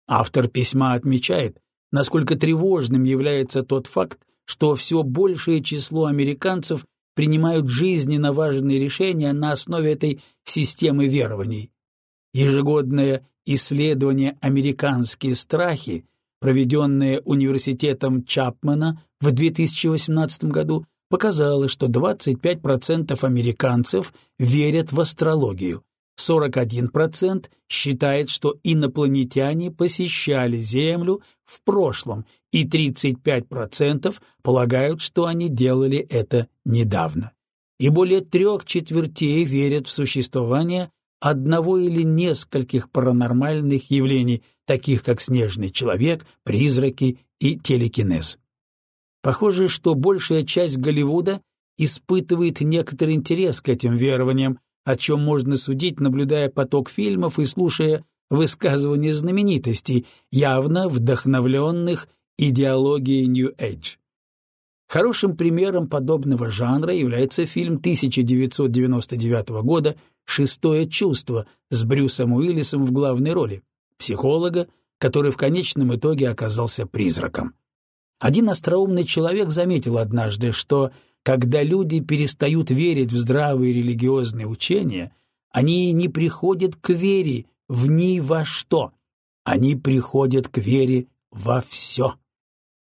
Автор письма отмечает, насколько тревожным является тот факт, что все большее число американцев принимают жизненно важные решения на основе этой системы верований. Ежегодное исследование «Американские страхи», проведенное университетом Чапмана в 2018 году, показало, что 25% американцев верят в астрологию, 41% считает, что инопланетяне посещали Землю в прошлом, и 35% полагают, что они делали это недавно. И более трех четвертей верят в существование одного или нескольких паранормальных явлений, таких как снежный человек, призраки и телекинез. Похоже, что большая часть Голливуда испытывает некоторый интерес к этим верованиям, о чем можно судить, наблюдая поток фильмов и слушая высказывания знаменитостей, явно вдохновленных идеологией New Age. Хорошим примером подобного жанра является фильм 1999 года «Шестое чувство» с Брюсом Уиллисом в главной роли, психолога, который в конечном итоге оказался призраком. Один остроумный человек заметил однажды, что когда люди перестают верить в здравые религиозные учения, они не приходят к вере в ни во что, они приходят к вере во все.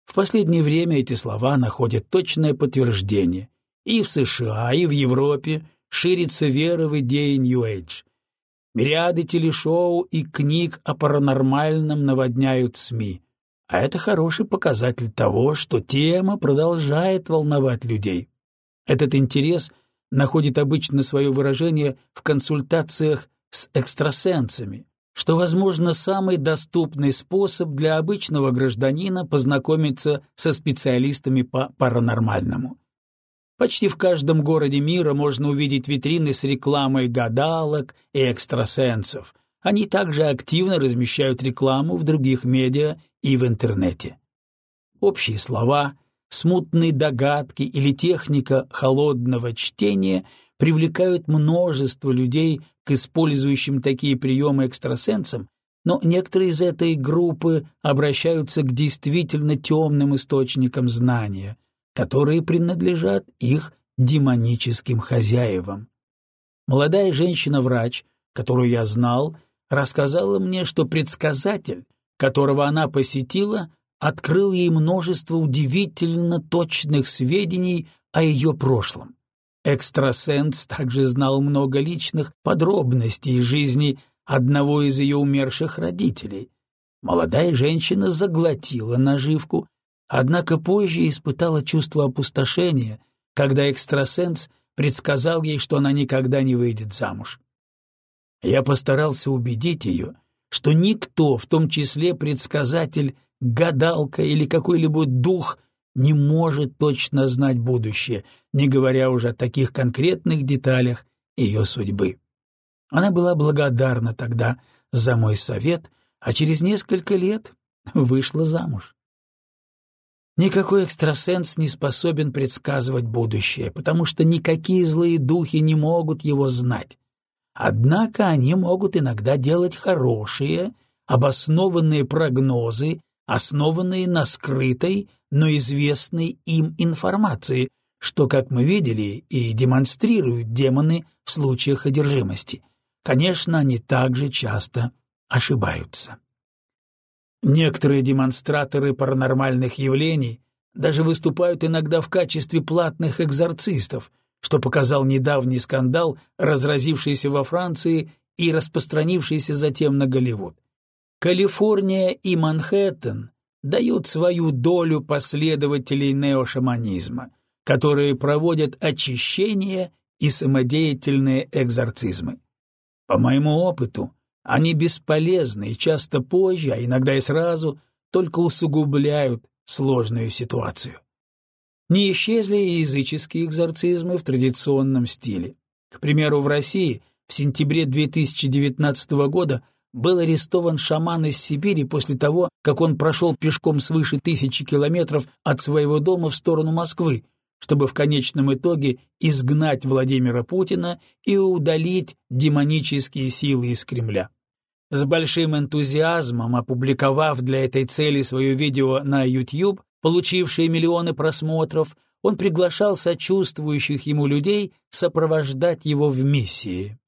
В последнее время эти слова находят точное подтверждение. И в США, и в Европе ширится вера в идеи New Age. Мириады телешоу и книг о паранормальном наводняют СМИ. А это хороший показатель того, что тема продолжает волновать людей. Этот интерес находит обычно свое выражение в консультациях с экстрасенсами, что, возможно, самый доступный способ для обычного гражданина познакомиться со специалистами по паранормальному. Почти в каждом городе мира можно увидеть витрины с рекламой гадалок и экстрасенсов, они также активно размещают рекламу в других медиа и в интернете. Общие слова, смутные догадки или техника холодного чтения привлекают множество людей к использующим такие приемы экстрасенсам, но некоторые из этой группы обращаются к действительно темным источникам знания, которые принадлежат их демоническим хозяевам. Молодая женщина-врач, которую я знал, рассказала мне, что предсказатель, которого она посетила, открыл ей множество удивительно точных сведений о ее прошлом. Экстрасенс также знал много личных подробностей из жизни одного из ее умерших родителей. Молодая женщина заглотила наживку, однако позже испытала чувство опустошения, когда экстрасенс предсказал ей, что она никогда не выйдет замуж. Я постарался убедить ее, что никто, в том числе предсказатель, гадалка или какой-либо дух, не может точно знать будущее, не говоря уже о таких конкретных деталях ее судьбы. Она была благодарна тогда за мой совет, а через несколько лет вышла замуж. Никакой экстрасенс не способен предсказывать будущее, потому что никакие злые духи не могут его знать. Однако они могут иногда делать хорошие, обоснованные прогнозы, основанные на скрытой, но известной им информации, что, как мы видели, и демонстрируют демоны в случаях одержимости. Конечно, они также часто ошибаются. Некоторые демонстраторы паранормальных явлений даже выступают иногда в качестве платных экзорцистов, что показал недавний скандал, разразившийся во Франции и распространившийся затем на Голливуд. Калифорния и Манхэттен дают свою долю последователей неошаманизма, которые проводят очищение и самодеятельные экзорцизмы. По моему опыту, они бесполезны и часто позже, а иногда и сразу, только усугубляют сложную ситуацию. Не исчезли и языческие экзорцизмы в традиционном стиле. К примеру, в России в сентябре 2019 года был арестован шаман из Сибири после того, как он прошел пешком свыше тысячи километров от своего дома в сторону Москвы, чтобы в конечном итоге изгнать Владимира Путина и удалить демонические силы из Кремля. С большим энтузиазмом опубликовав для этой цели свое видео на YouTube, получившее миллионы просмотров, он приглашал сочувствующих ему людей сопровождать его в миссии.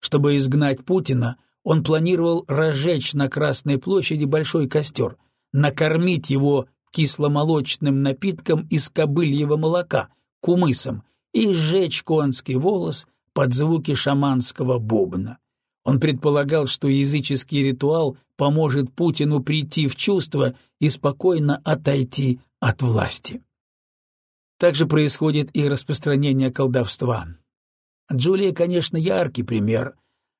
Чтобы изгнать Путина, он планировал разжечь на Красной площади большой костер, накормить его кисломолочным напитком из кобыльего молока, кумысом, и сжечь конский волос под звуки шаманского бубна. Он предполагал, что языческий ритуал поможет Путину прийти в чувство и спокойно отойти от власти. Также происходит и распространение колдовства. Джулия, конечно, яркий пример,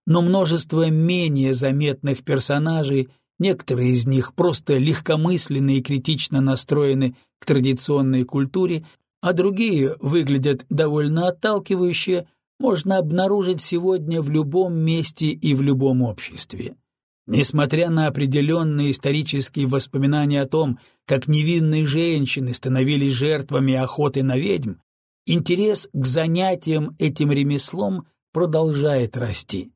но множество менее заметных персонажей, некоторые из них просто легкомысленны и критично настроены к традиционной культуре, а другие выглядят довольно отталкивающе, можно обнаружить сегодня в любом месте и в любом обществе. Несмотря на определенные исторические воспоминания о том, как невинные женщины становились жертвами охоты на ведьм, интерес к занятиям этим ремеслом продолжает расти.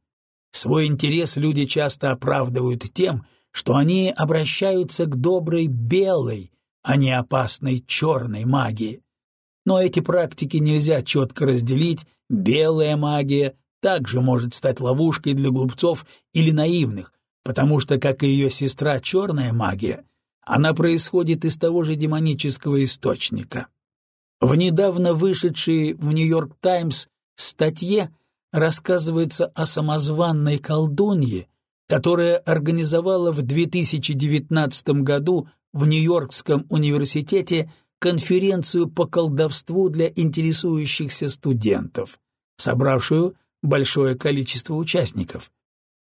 Свой интерес люди часто оправдывают тем, что они обращаются к доброй белой, а не опасной черной магии. Но эти практики нельзя четко разделить, белая магия также может стать ловушкой для глупцов или наивных, потому что, как и ее сестра черная магия, она происходит из того же демонического источника. В недавно вышедшей в «Нью-Йорк Таймс» статье рассказывается о самозванной колдунье, которая организовала в 2019 году в Нью-Йоркском университете конференцию по колдовству для интересующихся студентов, собравшую большое количество участников.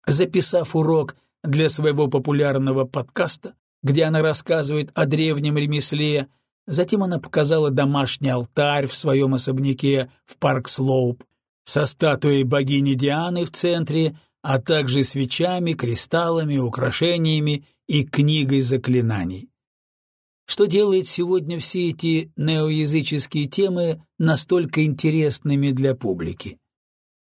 Записав урок для своего популярного подкаста, где она рассказывает о древнем ремесле, затем она показала домашний алтарь в своем особняке в Парк-Слоуп со статуей богини Дианы в центре, а также свечами, кристаллами, украшениями и книгой заклинаний. Что делает сегодня все эти неоязыческие темы настолько интересными для публики?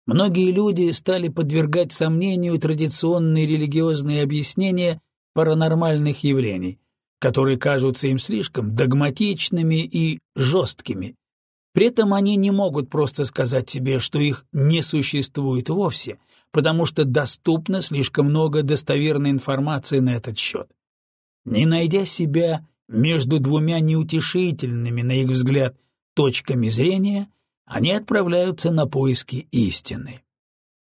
Многие люди стали подвергать сомнению традиционные религиозные объяснения паранормальных явлений, которые кажутся им слишком догматичными и жесткими. При этом они не могут просто сказать себе, что их не существует вовсе, потому что доступно слишком много достоверной информации на этот счет. Не найдя себя между двумя неутешительными, на их взгляд, точками зрения, они отправляются на поиски истины.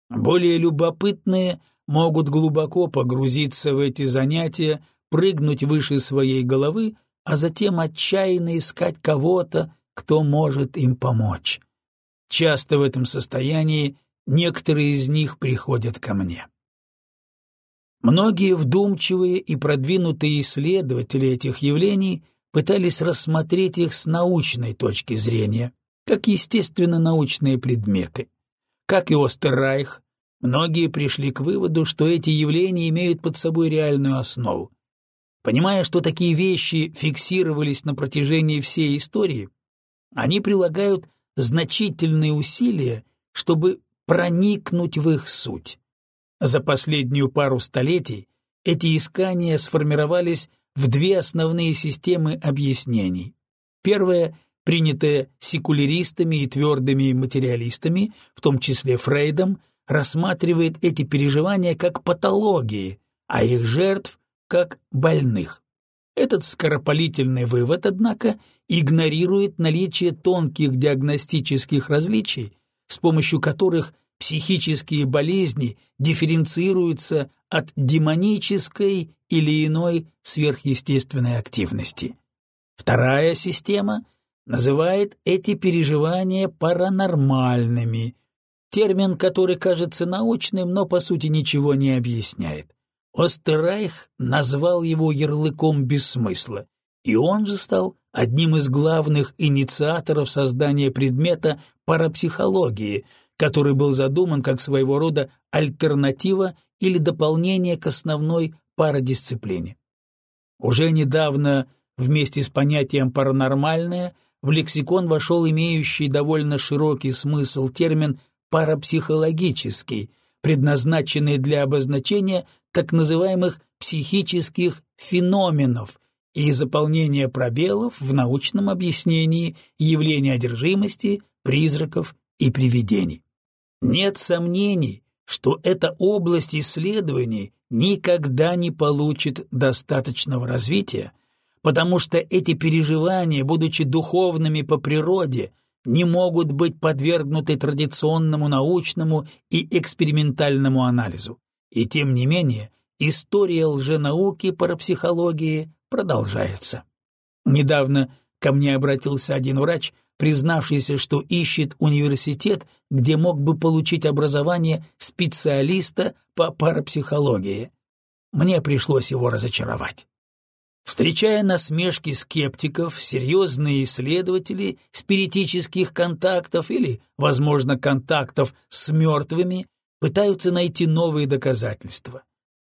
Более любопытные могут глубоко погрузиться в эти занятия, прыгнуть выше своей головы, а затем отчаянно искать кого-то, кто может им помочь. Часто в этом состоянии некоторые из них приходят ко мне. Многие вдумчивые и продвинутые исследователи этих явлений пытались рассмотреть их с научной точки зрения, как естественно-научные предметы. Как и Остеррайх, многие пришли к выводу, что эти явления имеют под собой реальную основу. Понимая, что такие вещи фиксировались на протяжении всей истории, они прилагают значительные усилия, чтобы проникнуть в их суть. За последнюю пару столетий эти искания сформировались в две основные системы объяснений. Первая принятая секуляристами и твердыми материалистами, в том числе Фрейдом, рассматривает эти переживания как патологии, а их жертв — как больных. Этот скоропалительный вывод, однако, игнорирует наличие тонких диагностических различий, с помощью которых психические болезни дифференцируются от демонической или иной сверхъестественной активности. Вторая система — называет эти переживания паранормальными, термин, который кажется научным, но по сути ничего не объясняет. Остеррайх назвал его ярлыком бессмысла, и он же стал одним из главных инициаторов создания предмета парапсихологии, который был задуман как своего рода альтернатива или дополнение к основной парадисциплине. Уже недавно вместе с понятием «паранормальное» в лексикон вошел имеющий довольно широкий смысл термин «парапсихологический», предназначенный для обозначения так называемых психических феноменов и заполнения пробелов в научном объяснении явления одержимости, призраков и привидений. Нет сомнений, что эта область исследований никогда не получит достаточного развития, потому что эти переживания, будучи духовными по природе, не могут быть подвергнуты традиционному научному и экспериментальному анализу. И тем не менее, история лженауки парапсихологии продолжается. Недавно ко мне обратился один врач, признавшийся, что ищет университет, где мог бы получить образование специалиста по парапсихологии. Мне пришлось его разочаровать. Встречая насмешки скептиков, серьезные исследователи спиритических контактов или, возможно, контактов с мертвыми пытаются найти новые доказательства.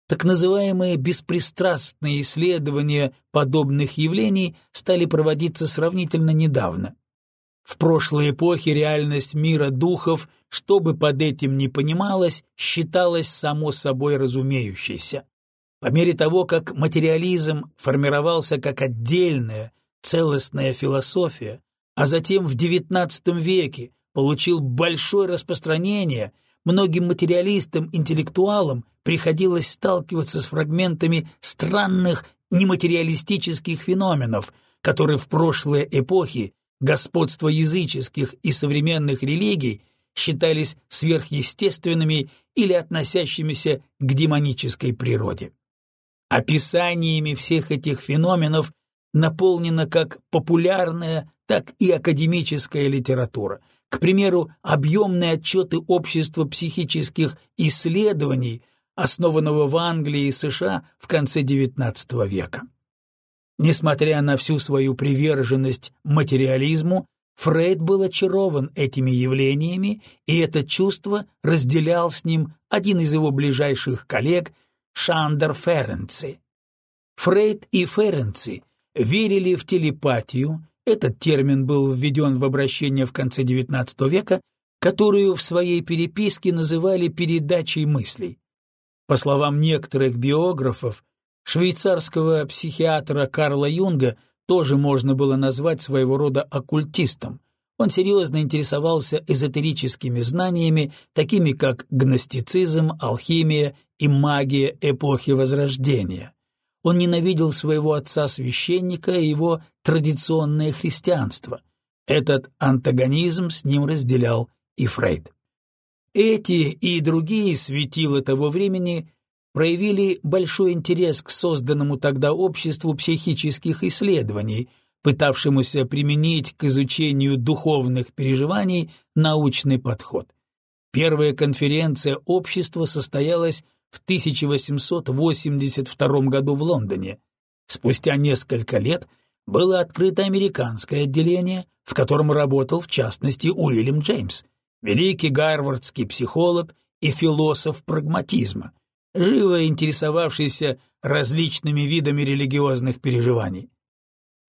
Так называемые беспристрастные исследования подобных явлений стали проводиться сравнительно недавно. В прошлой эпохе реальность мира духов, что бы под этим ни понималось, считалась само собой разумеющейся. По мере того, как материализм формировался как отдельная, целостная философия, а затем в XIX веке получил большое распространение, многим материалистам-интеллектуалам приходилось сталкиваться с фрагментами странных нематериалистических феноменов, которые в прошлые эпохи господство языческих и современных религий считались сверхъестественными или относящимися к демонической природе. Описаниями всех этих феноменов наполнена как популярная, так и академическая литература. К примеру, объемные отчеты Общества психических исследований, основанного в Англии и США в конце XIX века. Несмотря на всю свою приверженность материализму, Фрейд был очарован этими явлениями, и это чувство разделял с ним один из его ближайших коллег Шандер Ференци. Фрейд и Ференци верили в телепатию, этот термин был введен в обращение в конце XIX века, которую в своей переписке называли передачей мыслей. По словам некоторых биографов, Швейцарского психиатра Карла Юнга тоже можно было назвать своего рода оккультистом. Он серьезно интересовался эзотерическими знаниями, такими как гностицизм, алхимия и магия эпохи Возрождения. Он ненавидел своего отца-священника и его традиционное христианство. Этот антагонизм с ним разделял и Фрейд. Эти и другие светила того времени проявили большой интерес к созданному тогда обществу психических исследований, пытавшемуся применить к изучению духовных переживаний научный подход. Первая конференция общества состоялась в 1882 году в Лондоне. Спустя несколько лет было открыто американское отделение, в котором работал в частности Уильям Джеймс, великий гарвардский психолог и философ прагматизма – живо интересовавшийся различными видами религиозных переживаний.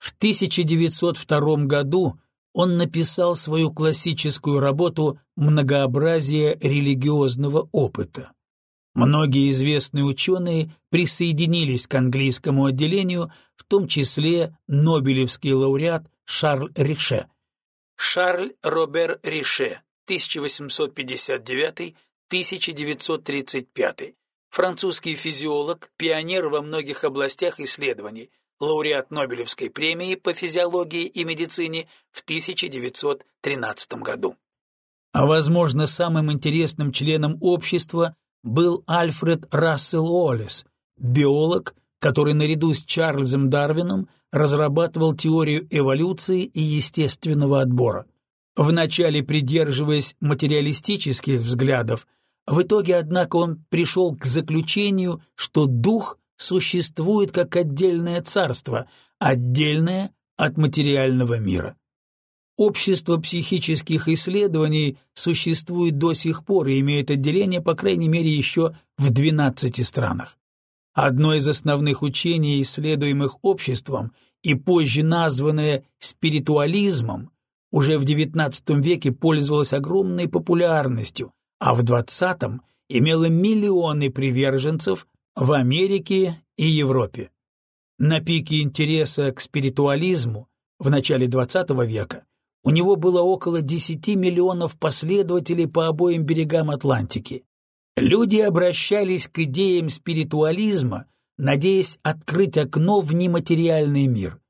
В 1902 году он написал свою классическую работу «Многообразие религиозного опыта». Многие известные ученые присоединились к английскому отделению, в том числе Нобелевский лауреат Шарль Рише. Шарль Робер Рише, 1859-1935, французский физиолог, пионер во многих областях исследований, лауреат Нобелевской премии по физиологии и медицине в 1913 году. А, возможно, самым интересным членом общества был Альфред Рассел Уоллес, биолог, который наряду с Чарльзом Дарвином разрабатывал теорию эволюции и естественного отбора. Вначале придерживаясь материалистических взглядов, в итоге, однако, он пришел к заключению, что дух существует как отдельное царство, отдельное от материального мира. Общество психических исследований существует до сих пор и имеет отделение, по крайней мере, еще в 12 странах. Одно из основных учений, исследуемых обществом и позже названное спиритуализмом, уже в XIX веке пользовалось огромной популярностью, а в двадцатом имела миллионы приверженцев, в Америке и Европе. На пике интереса к спиритуализму в начале XX века у него было около 10 миллионов последователей по обоим берегам Атлантики. Люди обращались к идеям спиритуализма, надеясь открыть окно в нематериальный мир.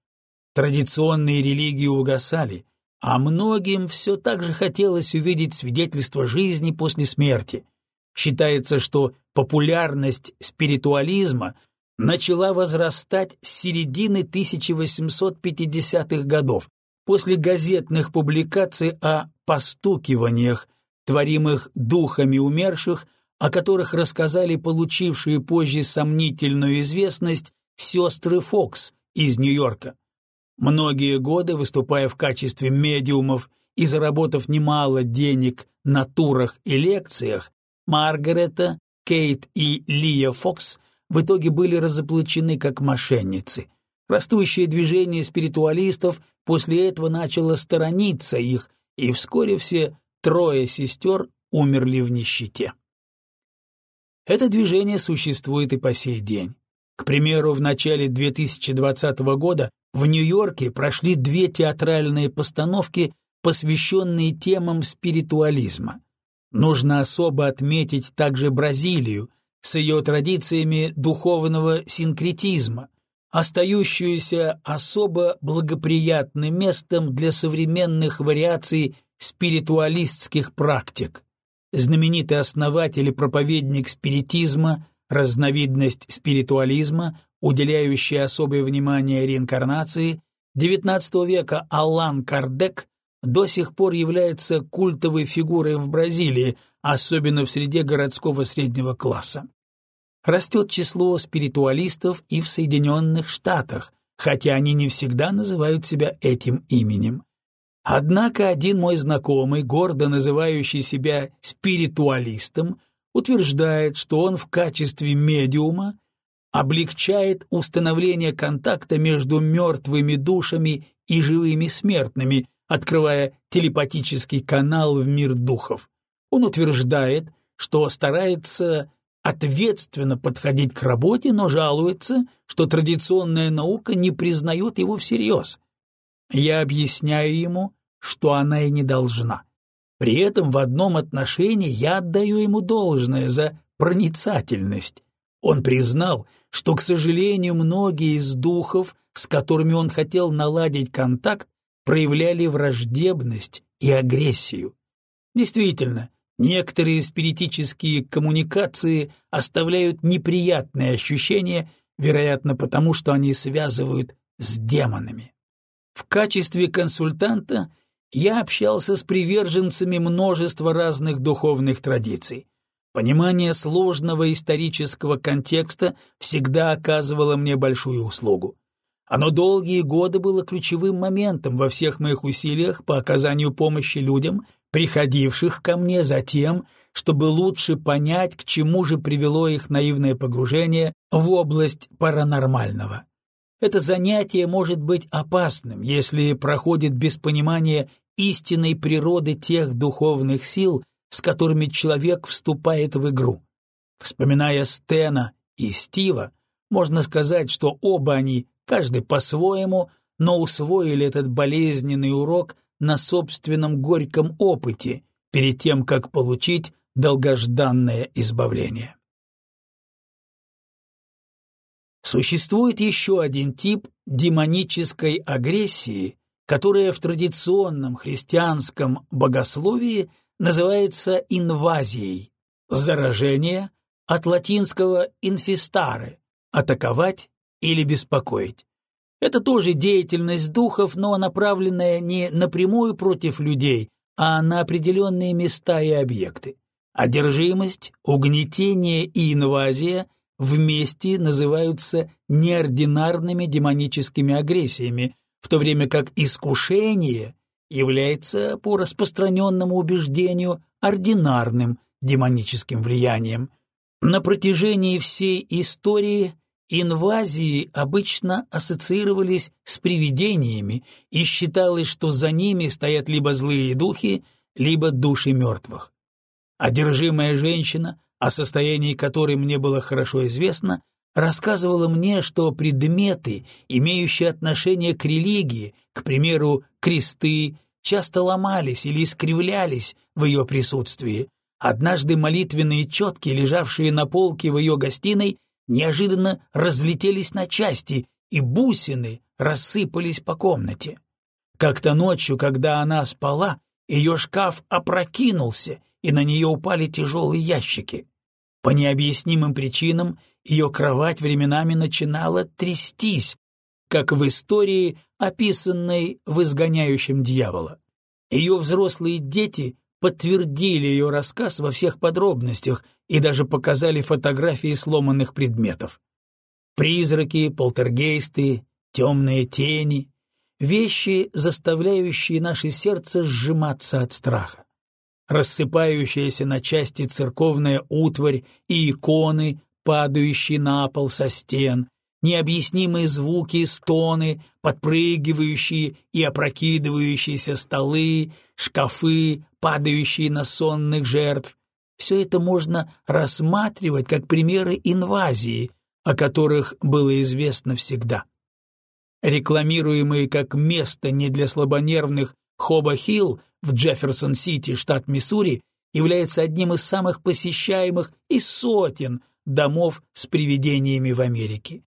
Традиционные религии угасали, а многим все так же хотелось увидеть свидетельство жизни после смерти. Считается, что популярность спиритуализма начала возрастать с середины 1850-х годов, после газетных публикаций о постукиваниях, творимых духами умерших, о которых рассказали получившие позже сомнительную известность сестры Фокс из Нью-Йорка. Многие годы, выступая в качестве медиумов и заработав немало денег на турах и лекциях, Маргарета, Кейт и Лия Фокс в итоге были разоблачены как мошенницы. Растущее движение спиритуалистов после этого начало сторониться их, и вскоре все трое сестер умерли в нищете. Это движение существует и по сей день. К примеру, в начале 2020 года в Нью-Йорке прошли две театральные постановки, посвященные темам спиритуализма. Нужно особо отметить также Бразилию с ее традициями духовного синкретизма, остающуюся особо благоприятным местом для современных вариаций спиритуалистских практик. Знаменитый основатель и проповедник спиритизма, разновидность спиритуализма, уделяющая особое внимание реинкарнации, XIX века Аллан Кардек до сих пор является культовой фигурой в Бразилии, особенно в среде городского среднего класса. Растет число спиритуалистов и в Соединенных Штатах, хотя они не всегда называют себя этим именем. Однако один мой знакомый, гордо называющий себя спиритуалистом, утверждает, что он в качестве медиума облегчает установление контакта между мертвыми душами и живыми смертными, открывая телепатический канал в мир духов. Он утверждает, что старается ответственно подходить к работе, но жалуется, что традиционная наука не признает его всерьез. Я объясняю ему, что она и не должна. При этом в одном отношении я отдаю ему должное за проницательность. Он признал, что, к сожалению, многие из духов, с которыми он хотел наладить контакт, проявляли враждебность и агрессию. Действительно, Некоторые спиритические коммуникации оставляют неприятные ощущения, вероятно, потому что они связывают с демонами. В качестве консультанта я общался с приверженцами множества разных духовных традиций. Понимание сложного исторического контекста всегда оказывало мне большую услугу. Оно долгие годы было ключевым моментом во всех моих усилиях по оказанию помощи людям, приходивших ко мне за тем, чтобы лучше понять, к чему же привело их наивное погружение в область паранормального. Это занятие может быть опасным, если проходит без понимания истинной природы тех духовных сил, с которыми человек вступает в игру. Вспоминая Стена и Стива, можно сказать, что оба они, каждый по-своему, но усвоили этот болезненный урок на собственном горьком опыте перед тем, как получить долгожданное избавление. Существует еще один тип демонической агрессии, которая в традиционном христианском богословии называется инвазией, заражение от латинского «infestare» — атаковать или беспокоить. Это тоже деятельность духов, но направленная не напрямую против людей, а на определенные места и объекты. Одержимость, угнетение и инвазия вместе называются неординарными демоническими агрессиями, в то время как искушение является по распространенному убеждению ординарным демоническим влиянием. На протяжении всей истории Инвазии обычно ассоциировались с привидениями и считалось, что за ними стоят либо злые духи, либо души мертвых. Одержимая женщина о состоянии которой мне было хорошо известно, рассказывала мне, что предметы, имеющие отношение к религии, к примеру, кресты, часто ломались или искривлялись в ее присутствии. Однажды молитвенные четки, лежавшие на полке в ее гостиной, неожиданно разлетелись на части, и бусины рассыпались по комнате. Как-то ночью, когда она спала, ее шкаф опрокинулся, и на нее упали тяжелые ящики. По необъяснимым причинам ее кровать временами начинала трястись, как в истории, описанной в «Изгоняющем дьявола». Ее взрослые дети подтвердили ее рассказ во всех подробностях и даже показали фотографии сломанных предметов. Призраки, полтергейсты, темные тени — вещи, заставляющие наше сердце сжиматься от страха. Рассыпающаяся на части церковная утварь и иконы, падающие на пол со стен, необъяснимые звуки и стоны, подпрыгивающие и опрокидывающиеся столы, шкафы, падающие на сонных жертв. Все это можно рассматривать как примеры инвазии, о которых было известно всегда. Рекламируемый как место не для слабонервных Хоба-Хилл в Джефферсон-Сити, штат Миссури, является одним из самых посещаемых из сотен домов с привидениями в Америке.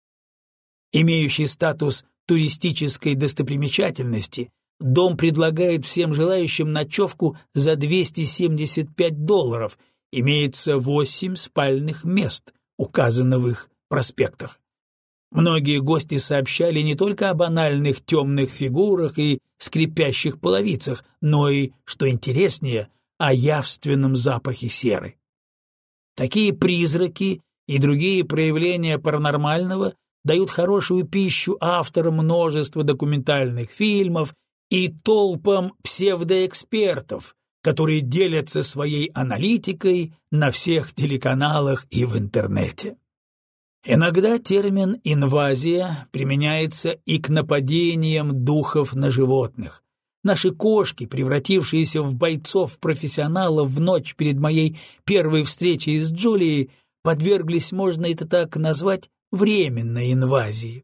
Имеющий статус туристической достопримечательности, дом предлагает всем желающим ночевку за 275 долларов, имеется 8 спальных мест, указано в их проспектах. Многие гости сообщали не только о банальных темных фигурах и скрипящих половицах, но и, что интереснее, о явственном запахе серы. Такие призраки и другие проявления паранормального дают хорошую пищу авторам множества документальных фильмов и толпам псевдоэкспертов, которые делятся своей аналитикой на всех телеканалах и в интернете. Иногда термин «инвазия» применяется и к нападениям духов на животных. Наши кошки, превратившиеся в бойцов-профессионалов в ночь перед моей первой встречей с Джулией, подверглись, можно это так назвать, временной инвазии.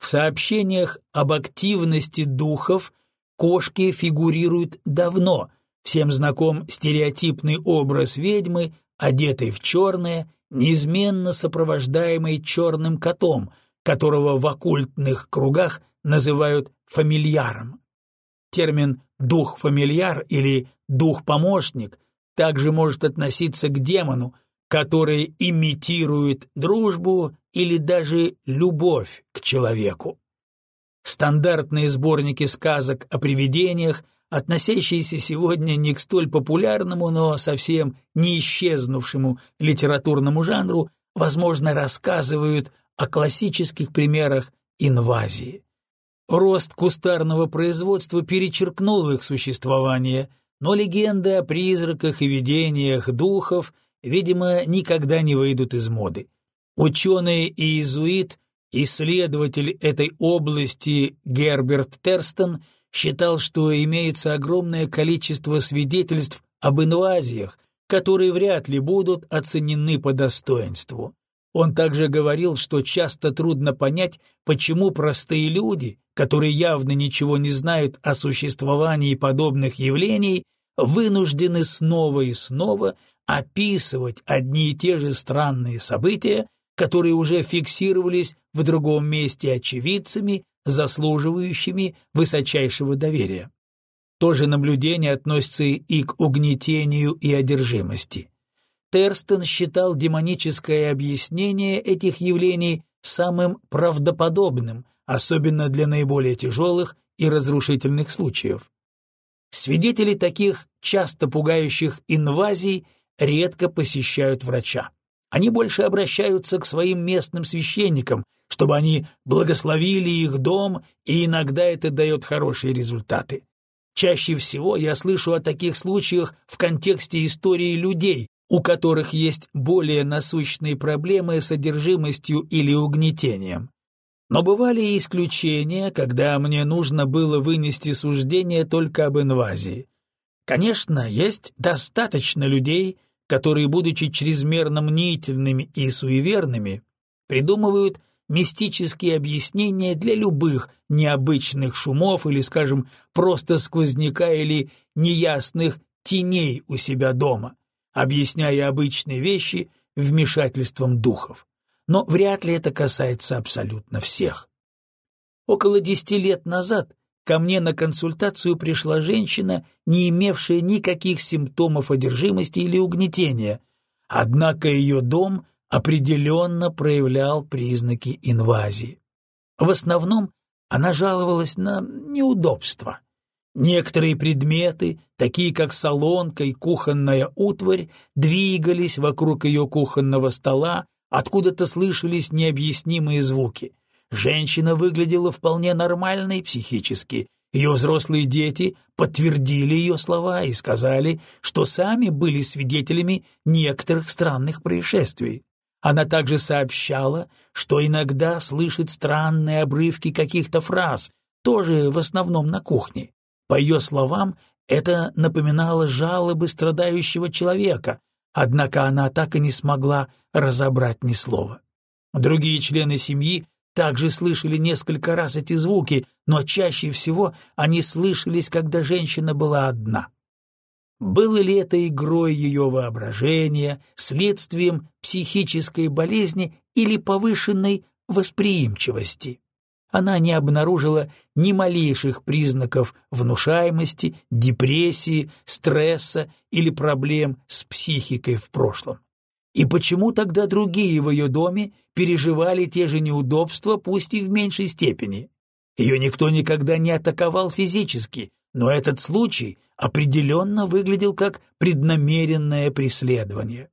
В сообщениях об активности духов кошки фигурируют давно, всем знаком стереотипный образ ведьмы, одетой в черное, неизменно сопровождаемой черным котом, которого в оккультных кругах называют фамильяром. Термин «дух-фамильяр» или «дух-помощник» также может относиться к демону, который имитирует дружбу или даже любовь к человеку. Стандартные сборники сказок о привидениях, относящиеся сегодня не к столь популярному, но совсем не исчезнувшему литературному жанру, возможно, рассказывают о классических примерах инвазии. Рост кустарного производства перечеркнул их существование, но легенды о призраках и видениях духов — видимо, никогда не выйдут из моды. Ученый и иезуит, исследователь этой области Герберт Терстон считал, что имеется огромное количество свидетельств об инвазиях, которые вряд ли будут оценены по достоинству. Он также говорил, что часто трудно понять, почему простые люди, которые явно ничего не знают о существовании подобных явлений, вынуждены снова и снова описывать одни и те же странные события, которые уже фиксировались в другом месте очевидцами, заслуживающими высочайшего доверия. То же наблюдение относится и к угнетению и одержимости. Терстон считал демоническое объяснение этих явлений самым правдоподобным, особенно для наиболее тяжелых и разрушительных случаев. Свидетели таких часто пугающих инвазий – редко посещают врача. Они больше обращаются к своим местным священникам, чтобы они благословили их дом, и иногда это дает хорошие результаты. Чаще всего я слышу о таких случаях в контексте истории людей, у которых есть более насущные проблемы с содержимостью или угнетением. Но бывали и исключения, когда мне нужно было вынести суждение только об инвазии. Конечно, есть достаточно людей, которые, будучи чрезмерно мнительными и суеверными, придумывают мистические объяснения для любых необычных шумов или, скажем, просто сквозняка или неясных теней у себя дома, объясняя обычные вещи вмешательством духов. Но вряд ли это касается абсолютно всех. Около десяти лет назад ко мне на консультацию пришла женщина, не имевшая никаких симптомов одержимости или угнетения, однако ее дом определенно проявлял признаки инвазии. В основном она жаловалась на неудобства. Некоторые предметы, такие как солонка и кухонная утварь, двигались вокруг ее кухонного стола, откуда-то слышались необъяснимые звуки. Женщина выглядела вполне нормальной психически. Ее взрослые дети подтвердили ее слова и сказали, что сами были свидетелями некоторых странных происшествий. Она также сообщала, что иногда слышит странные обрывки каких-то фраз, тоже в основном на кухне. По ее словам, это напоминало жалобы страдающего человека, однако она так и не смогла разобрать ни слова. Другие члены семьи также слышали несколько раз эти звуки, но чаще всего они слышались, когда женщина была одна. Было ли это игрой ее воображения, следствием психической болезни или повышенной восприимчивости? Она не обнаружила ни малейших признаков внушаемости, депрессии, стресса или проблем с психикой в прошлом. И почему тогда другие в ее доме переживали те же неудобства, пусть и в меньшей степени? Ее никто никогда не атаковал физически, но этот случай определенно выглядел как преднамеренное преследование.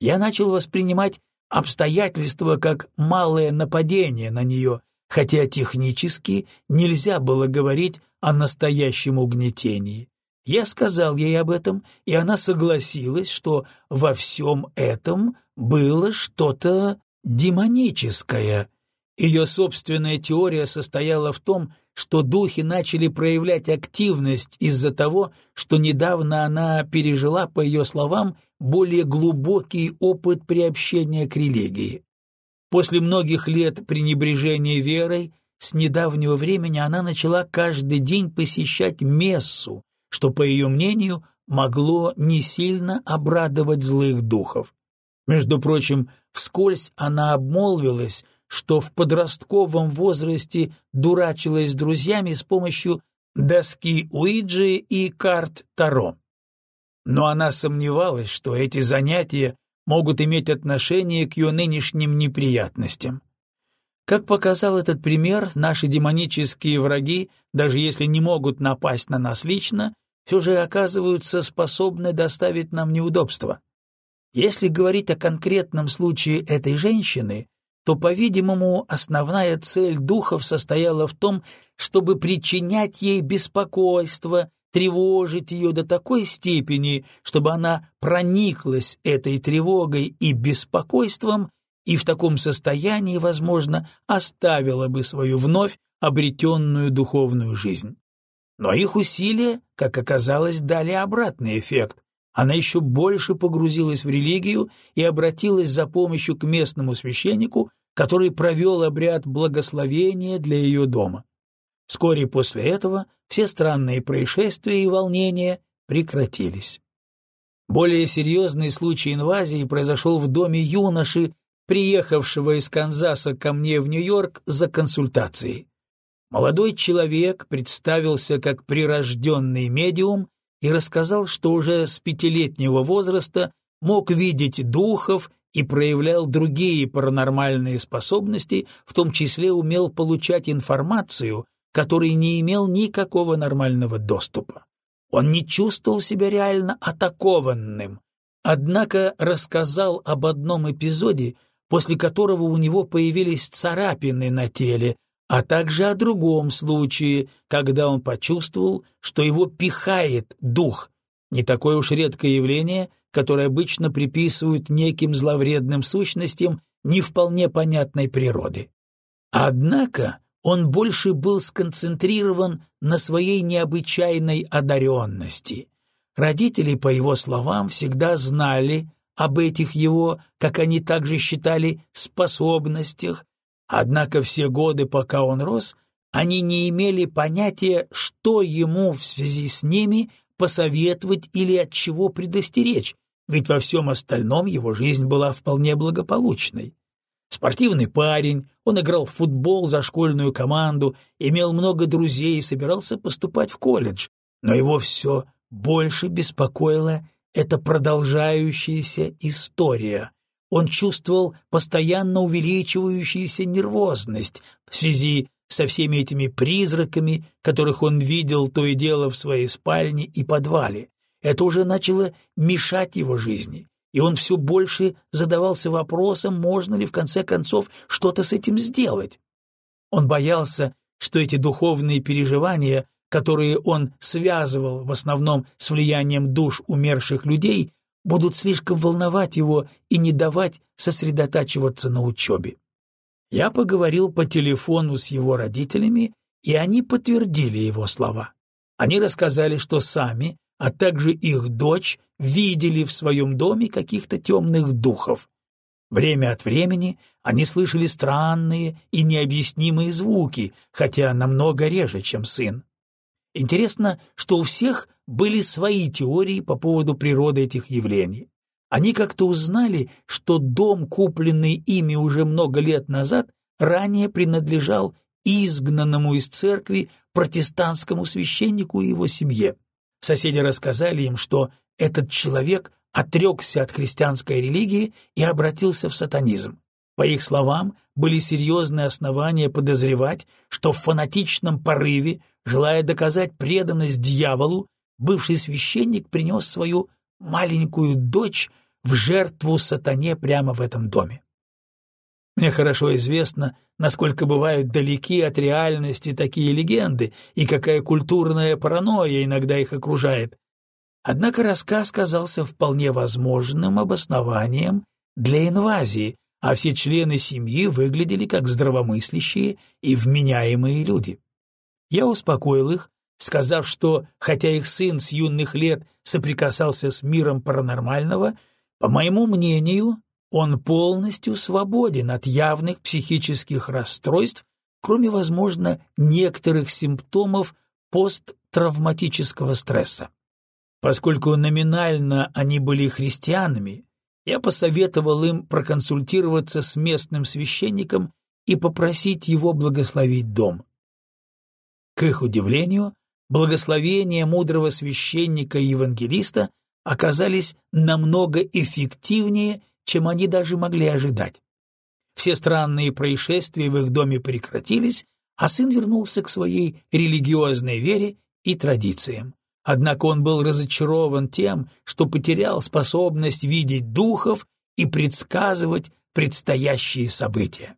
Я начал воспринимать обстоятельства как малое нападение на нее, хотя технически нельзя было говорить о настоящем угнетении. Я сказал ей об этом, и она согласилась, что во всем этом было что-то демоническое. Ее собственная теория состояла в том, что духи начали проявлять активность из-за того, что недавно она пережила, по ее словам, более глубокий опыт приобщения к религии. После многих лет пренебрежения верой, с недавнего времени она начала каждый день посещать мессу, что, по ее мнению, могло не сильно обрадовать злых духов. Между прочим, вскользь она обмолвилась, что в подростковом возрасте дурачилась с друзьями с помощью доски Уиджи и карт Таро. Но она сомневалась, что эти занятия могут иметь отношение к ее нынешним неприятностям. Как показал этот пример, наши демонические враги, даже если не могут напасть на нас лично, все же оказываются способны доставить нам неудобства. Если говорить о конкретном случае этой женщины, то, по-видимому, основная цель духов состояла в том, чтобы причинять ей беспокойство, тревожить ее до такой степени, чтобы она прониклась этой тревогой и беспокойством и в таком состоянии, возможно, оставила бы свою вновь обретенную духовную жизнь. Но их усилия, как оказалось, дали обратный эффект. Она еще больше погрузилась в религию и обратилась за помощью к местному священнику, который провел обряд благословения для ее дома. Вскоре после этого все странные происшествия и волнения прекратились. Более серьезный случай инвазии произошел в доме юноши, приехавшего из Канзаса ко мне в Нью-Йорк за консультацией. Молодой человек представился как прирожденный медиум и рассказал, что уже с пятилетнего возраста мог видеть духов и проявлял другие паранормальные способности, в том числе умел получать информацию, которой не имел никакого нормального доступа. Он не чувствовал себя реально атакованным, однако рассказал об одном эпизоде, после которого у него появились царапины на теле, а также о другом случае, когда он почувствовал, что его пихает дух, не такое уж редкое явление, которое обычно приписывают неким зловредным сущностям не вполне понятной природы. Однако он больше был сконцентрирован на своей необычайной одаренности. родители, по его словам, всегда знали об этих его, как они также считали, способностях, однако все годы, пока он рос, они не имели понятия, что ему в связи с ними посоветовать или от чего предостеречь, ведь во всем остальном его жизнь была вполне благополучной. Спортивный парень, он играл в футбол за школьную команду, имел много друзей и собирался поступать в колледж, но его все больше беспокоила эта продолжающаяся история. Он чувствовал постоянно увеличивающуюся нервозность в связи со всеми этими призраками, которых он видел то и дело в своей спальне и подвале. Это уже начало мешать его жизни, и он все больше задавался вопросом, можно ли в конце концов что-то с этим сделать. Он боялся, что эти духовные переживания, которые он связывал в основном с влиянием душ умерших людей, будут слишком волновать его и не давать сосредотачиваться на учебе. Я поговорил по телефону с его родителями, и они подтвердили его слова. Они рассказали, что сами, а также их дочь, видели в своем доме каких-то темных духов. Время от времени они слышали странные и необъяснимые звуки, хотя намного реже, чем сын. Интересно, что у всех были свои теории по поводу природы этих явлений. Они как-то узнали, что дом, купленный ими уже много лет назад, ранее принадлежал изгнанному из церкви протестантскому священнику и его семье. Соседи рассказали им, что этот человек отрекся от христианской религии и обратился в сатанизм. По их словам, были серьезные основания подозревать, что в фанатичном порыве, желая доказать преданность дьяволу, бывший священник принес свою маленькую дочь в жертву сатане прямо в этом доме. Мне хорошо известно, насколько бывают далеки от реальности такие легенды и какая культурная паранойя иногда их окружает. Однако рассказ казался вполне возможным обоснованием для инвазии, а все члены семьи выглядели как здравомыслящие и вменяемые люди. Я успокоил их, сказав, что, хотя их сын с юных лет соприкасался с миром паранормального, по моему мнению, он полностью свободен от явных психических расстройств, кроме, возможно, некоторых симптомов посттравматического стресса. Поскольку номинально они были христианами, я посоветовал им проконсультироваться с местным священником и попросить его благословить дом. К их удивлению, благословения мудрого священника и евангелиста оказались намного эффективнее чем они даже могли ожидать. Все странные происшествия в их доме прекратились, а сын вернулся к своей религиозной вере и традициям. Однако он был разочарован тем, что потерял способность видеть духов и предсказывать предстоящие события.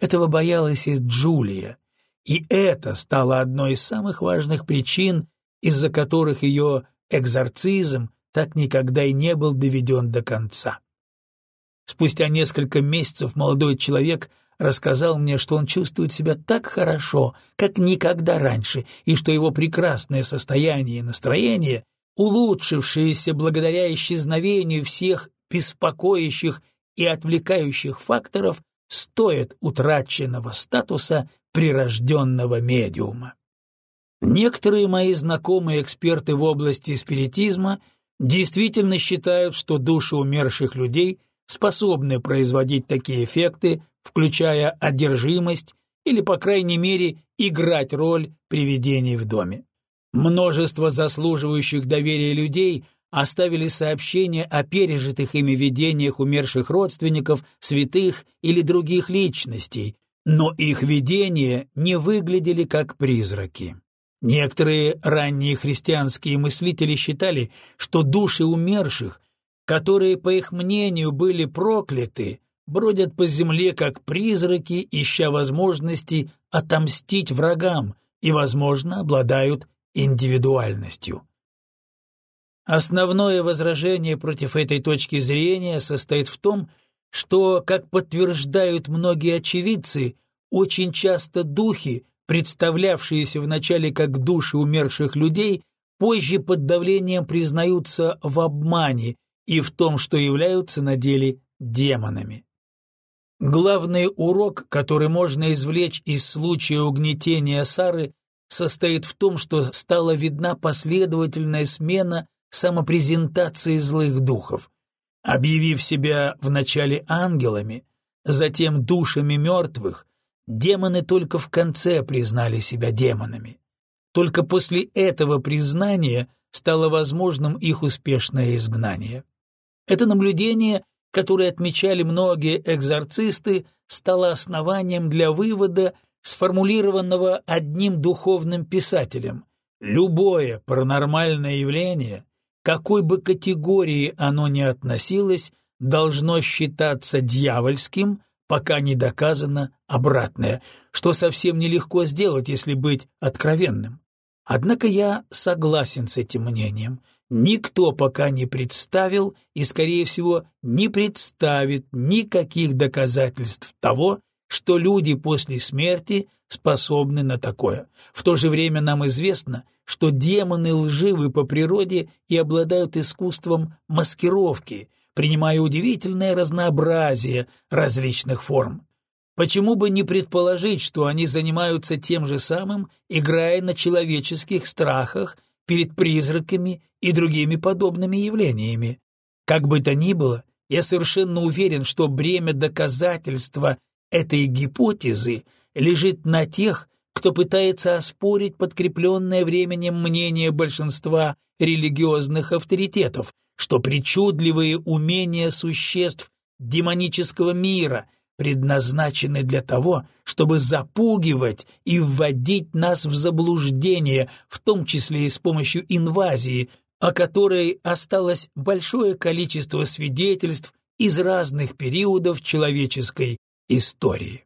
Этого боялась и Джулия, и это стало одной из самых важных причин, из-за которых ее экзорцизм так никогда и не был доведен до конца. Спустя несколько месяцев молодой человек рассказал мне, что он чувствует себя так хорошо, как никогда раньше, и что его прекрасное состояние и настроение, улучшившиеся благодаря исчезновению всех беспокоящих и отвлекающих факторов, стоят утраченного статуса прирожденного медиума. Некоторые мои знакомые эксперты в области спиритизма действительно считают, что души умерших людей — способны производить такие эффекты, включая одержимость или, по крайней мере, играть роль привидений в доме. Множество заслуживающих доверия людей оставили сообщения о пережитых ими видениях умерших родственников, святых или других личностей, но их видения не выглядели как призраки. Некоторые ранние христианские мыслители считали, что души умерших которые, по их мнению, были прокляты, бродят по земле как призраки, ища возможности отомстить врагам и, возможно, обладают индивидуальностью. Основное возражение против этой точки зрения состоит в том, что, как подтверждают многие очевидцы, очень часто духи, представлявшиеся вначале как души умерших людей, позже под давлением признаются в обмане и в том, что являются на деле демонами. Главный урок, который можно извлечь из случая угнетения Сары, состоит в том, что стала видна последовательная смена самопрезентации злых духов. Объявив себя вначале ангелами, затем душами мертвых, демоны только в конце признали себя демонами. Только после этого признания стало возможным их успешное изгнание. Это наблюдение, которое отмечали многие экзорцисты, стало основанием для вывода, сформулированного одним духовным писателем. Любое паранормальное явление, какой бы категории оно ни относилось, должно считаться дьявольским, пока не доказано обратное, что совсем нелегко сделать, если быть откровенным. Однако я согласен с этим мнением. Никто пока не представил и, скорее всего, не представит никаких доказательств того, что люди после смерти способны на такое. В то же время нам известно, что демоны лживы по природе и обладают искусством маскировки, принимая удивительное разнообразие различных форм. Почему бы не предположить, что они занимаются тем же самым, играя на человеческих страхах перед призраками и другими подобными явлениями? Как бы то ни было, я совершенно уверен, что бремя доказательства этой гипотезы лежит на тех, кто пытается оспорить подкрепленное временем мнение большинства религиозных авторитетов, что причудливые умения существ демонического мира предназначены для того, чтобы запугивать и вводить нас в заблуждение, в том числе и с помощью инвазии, о которой осталось большое количество свидетельств из разных периодов человеческой истории.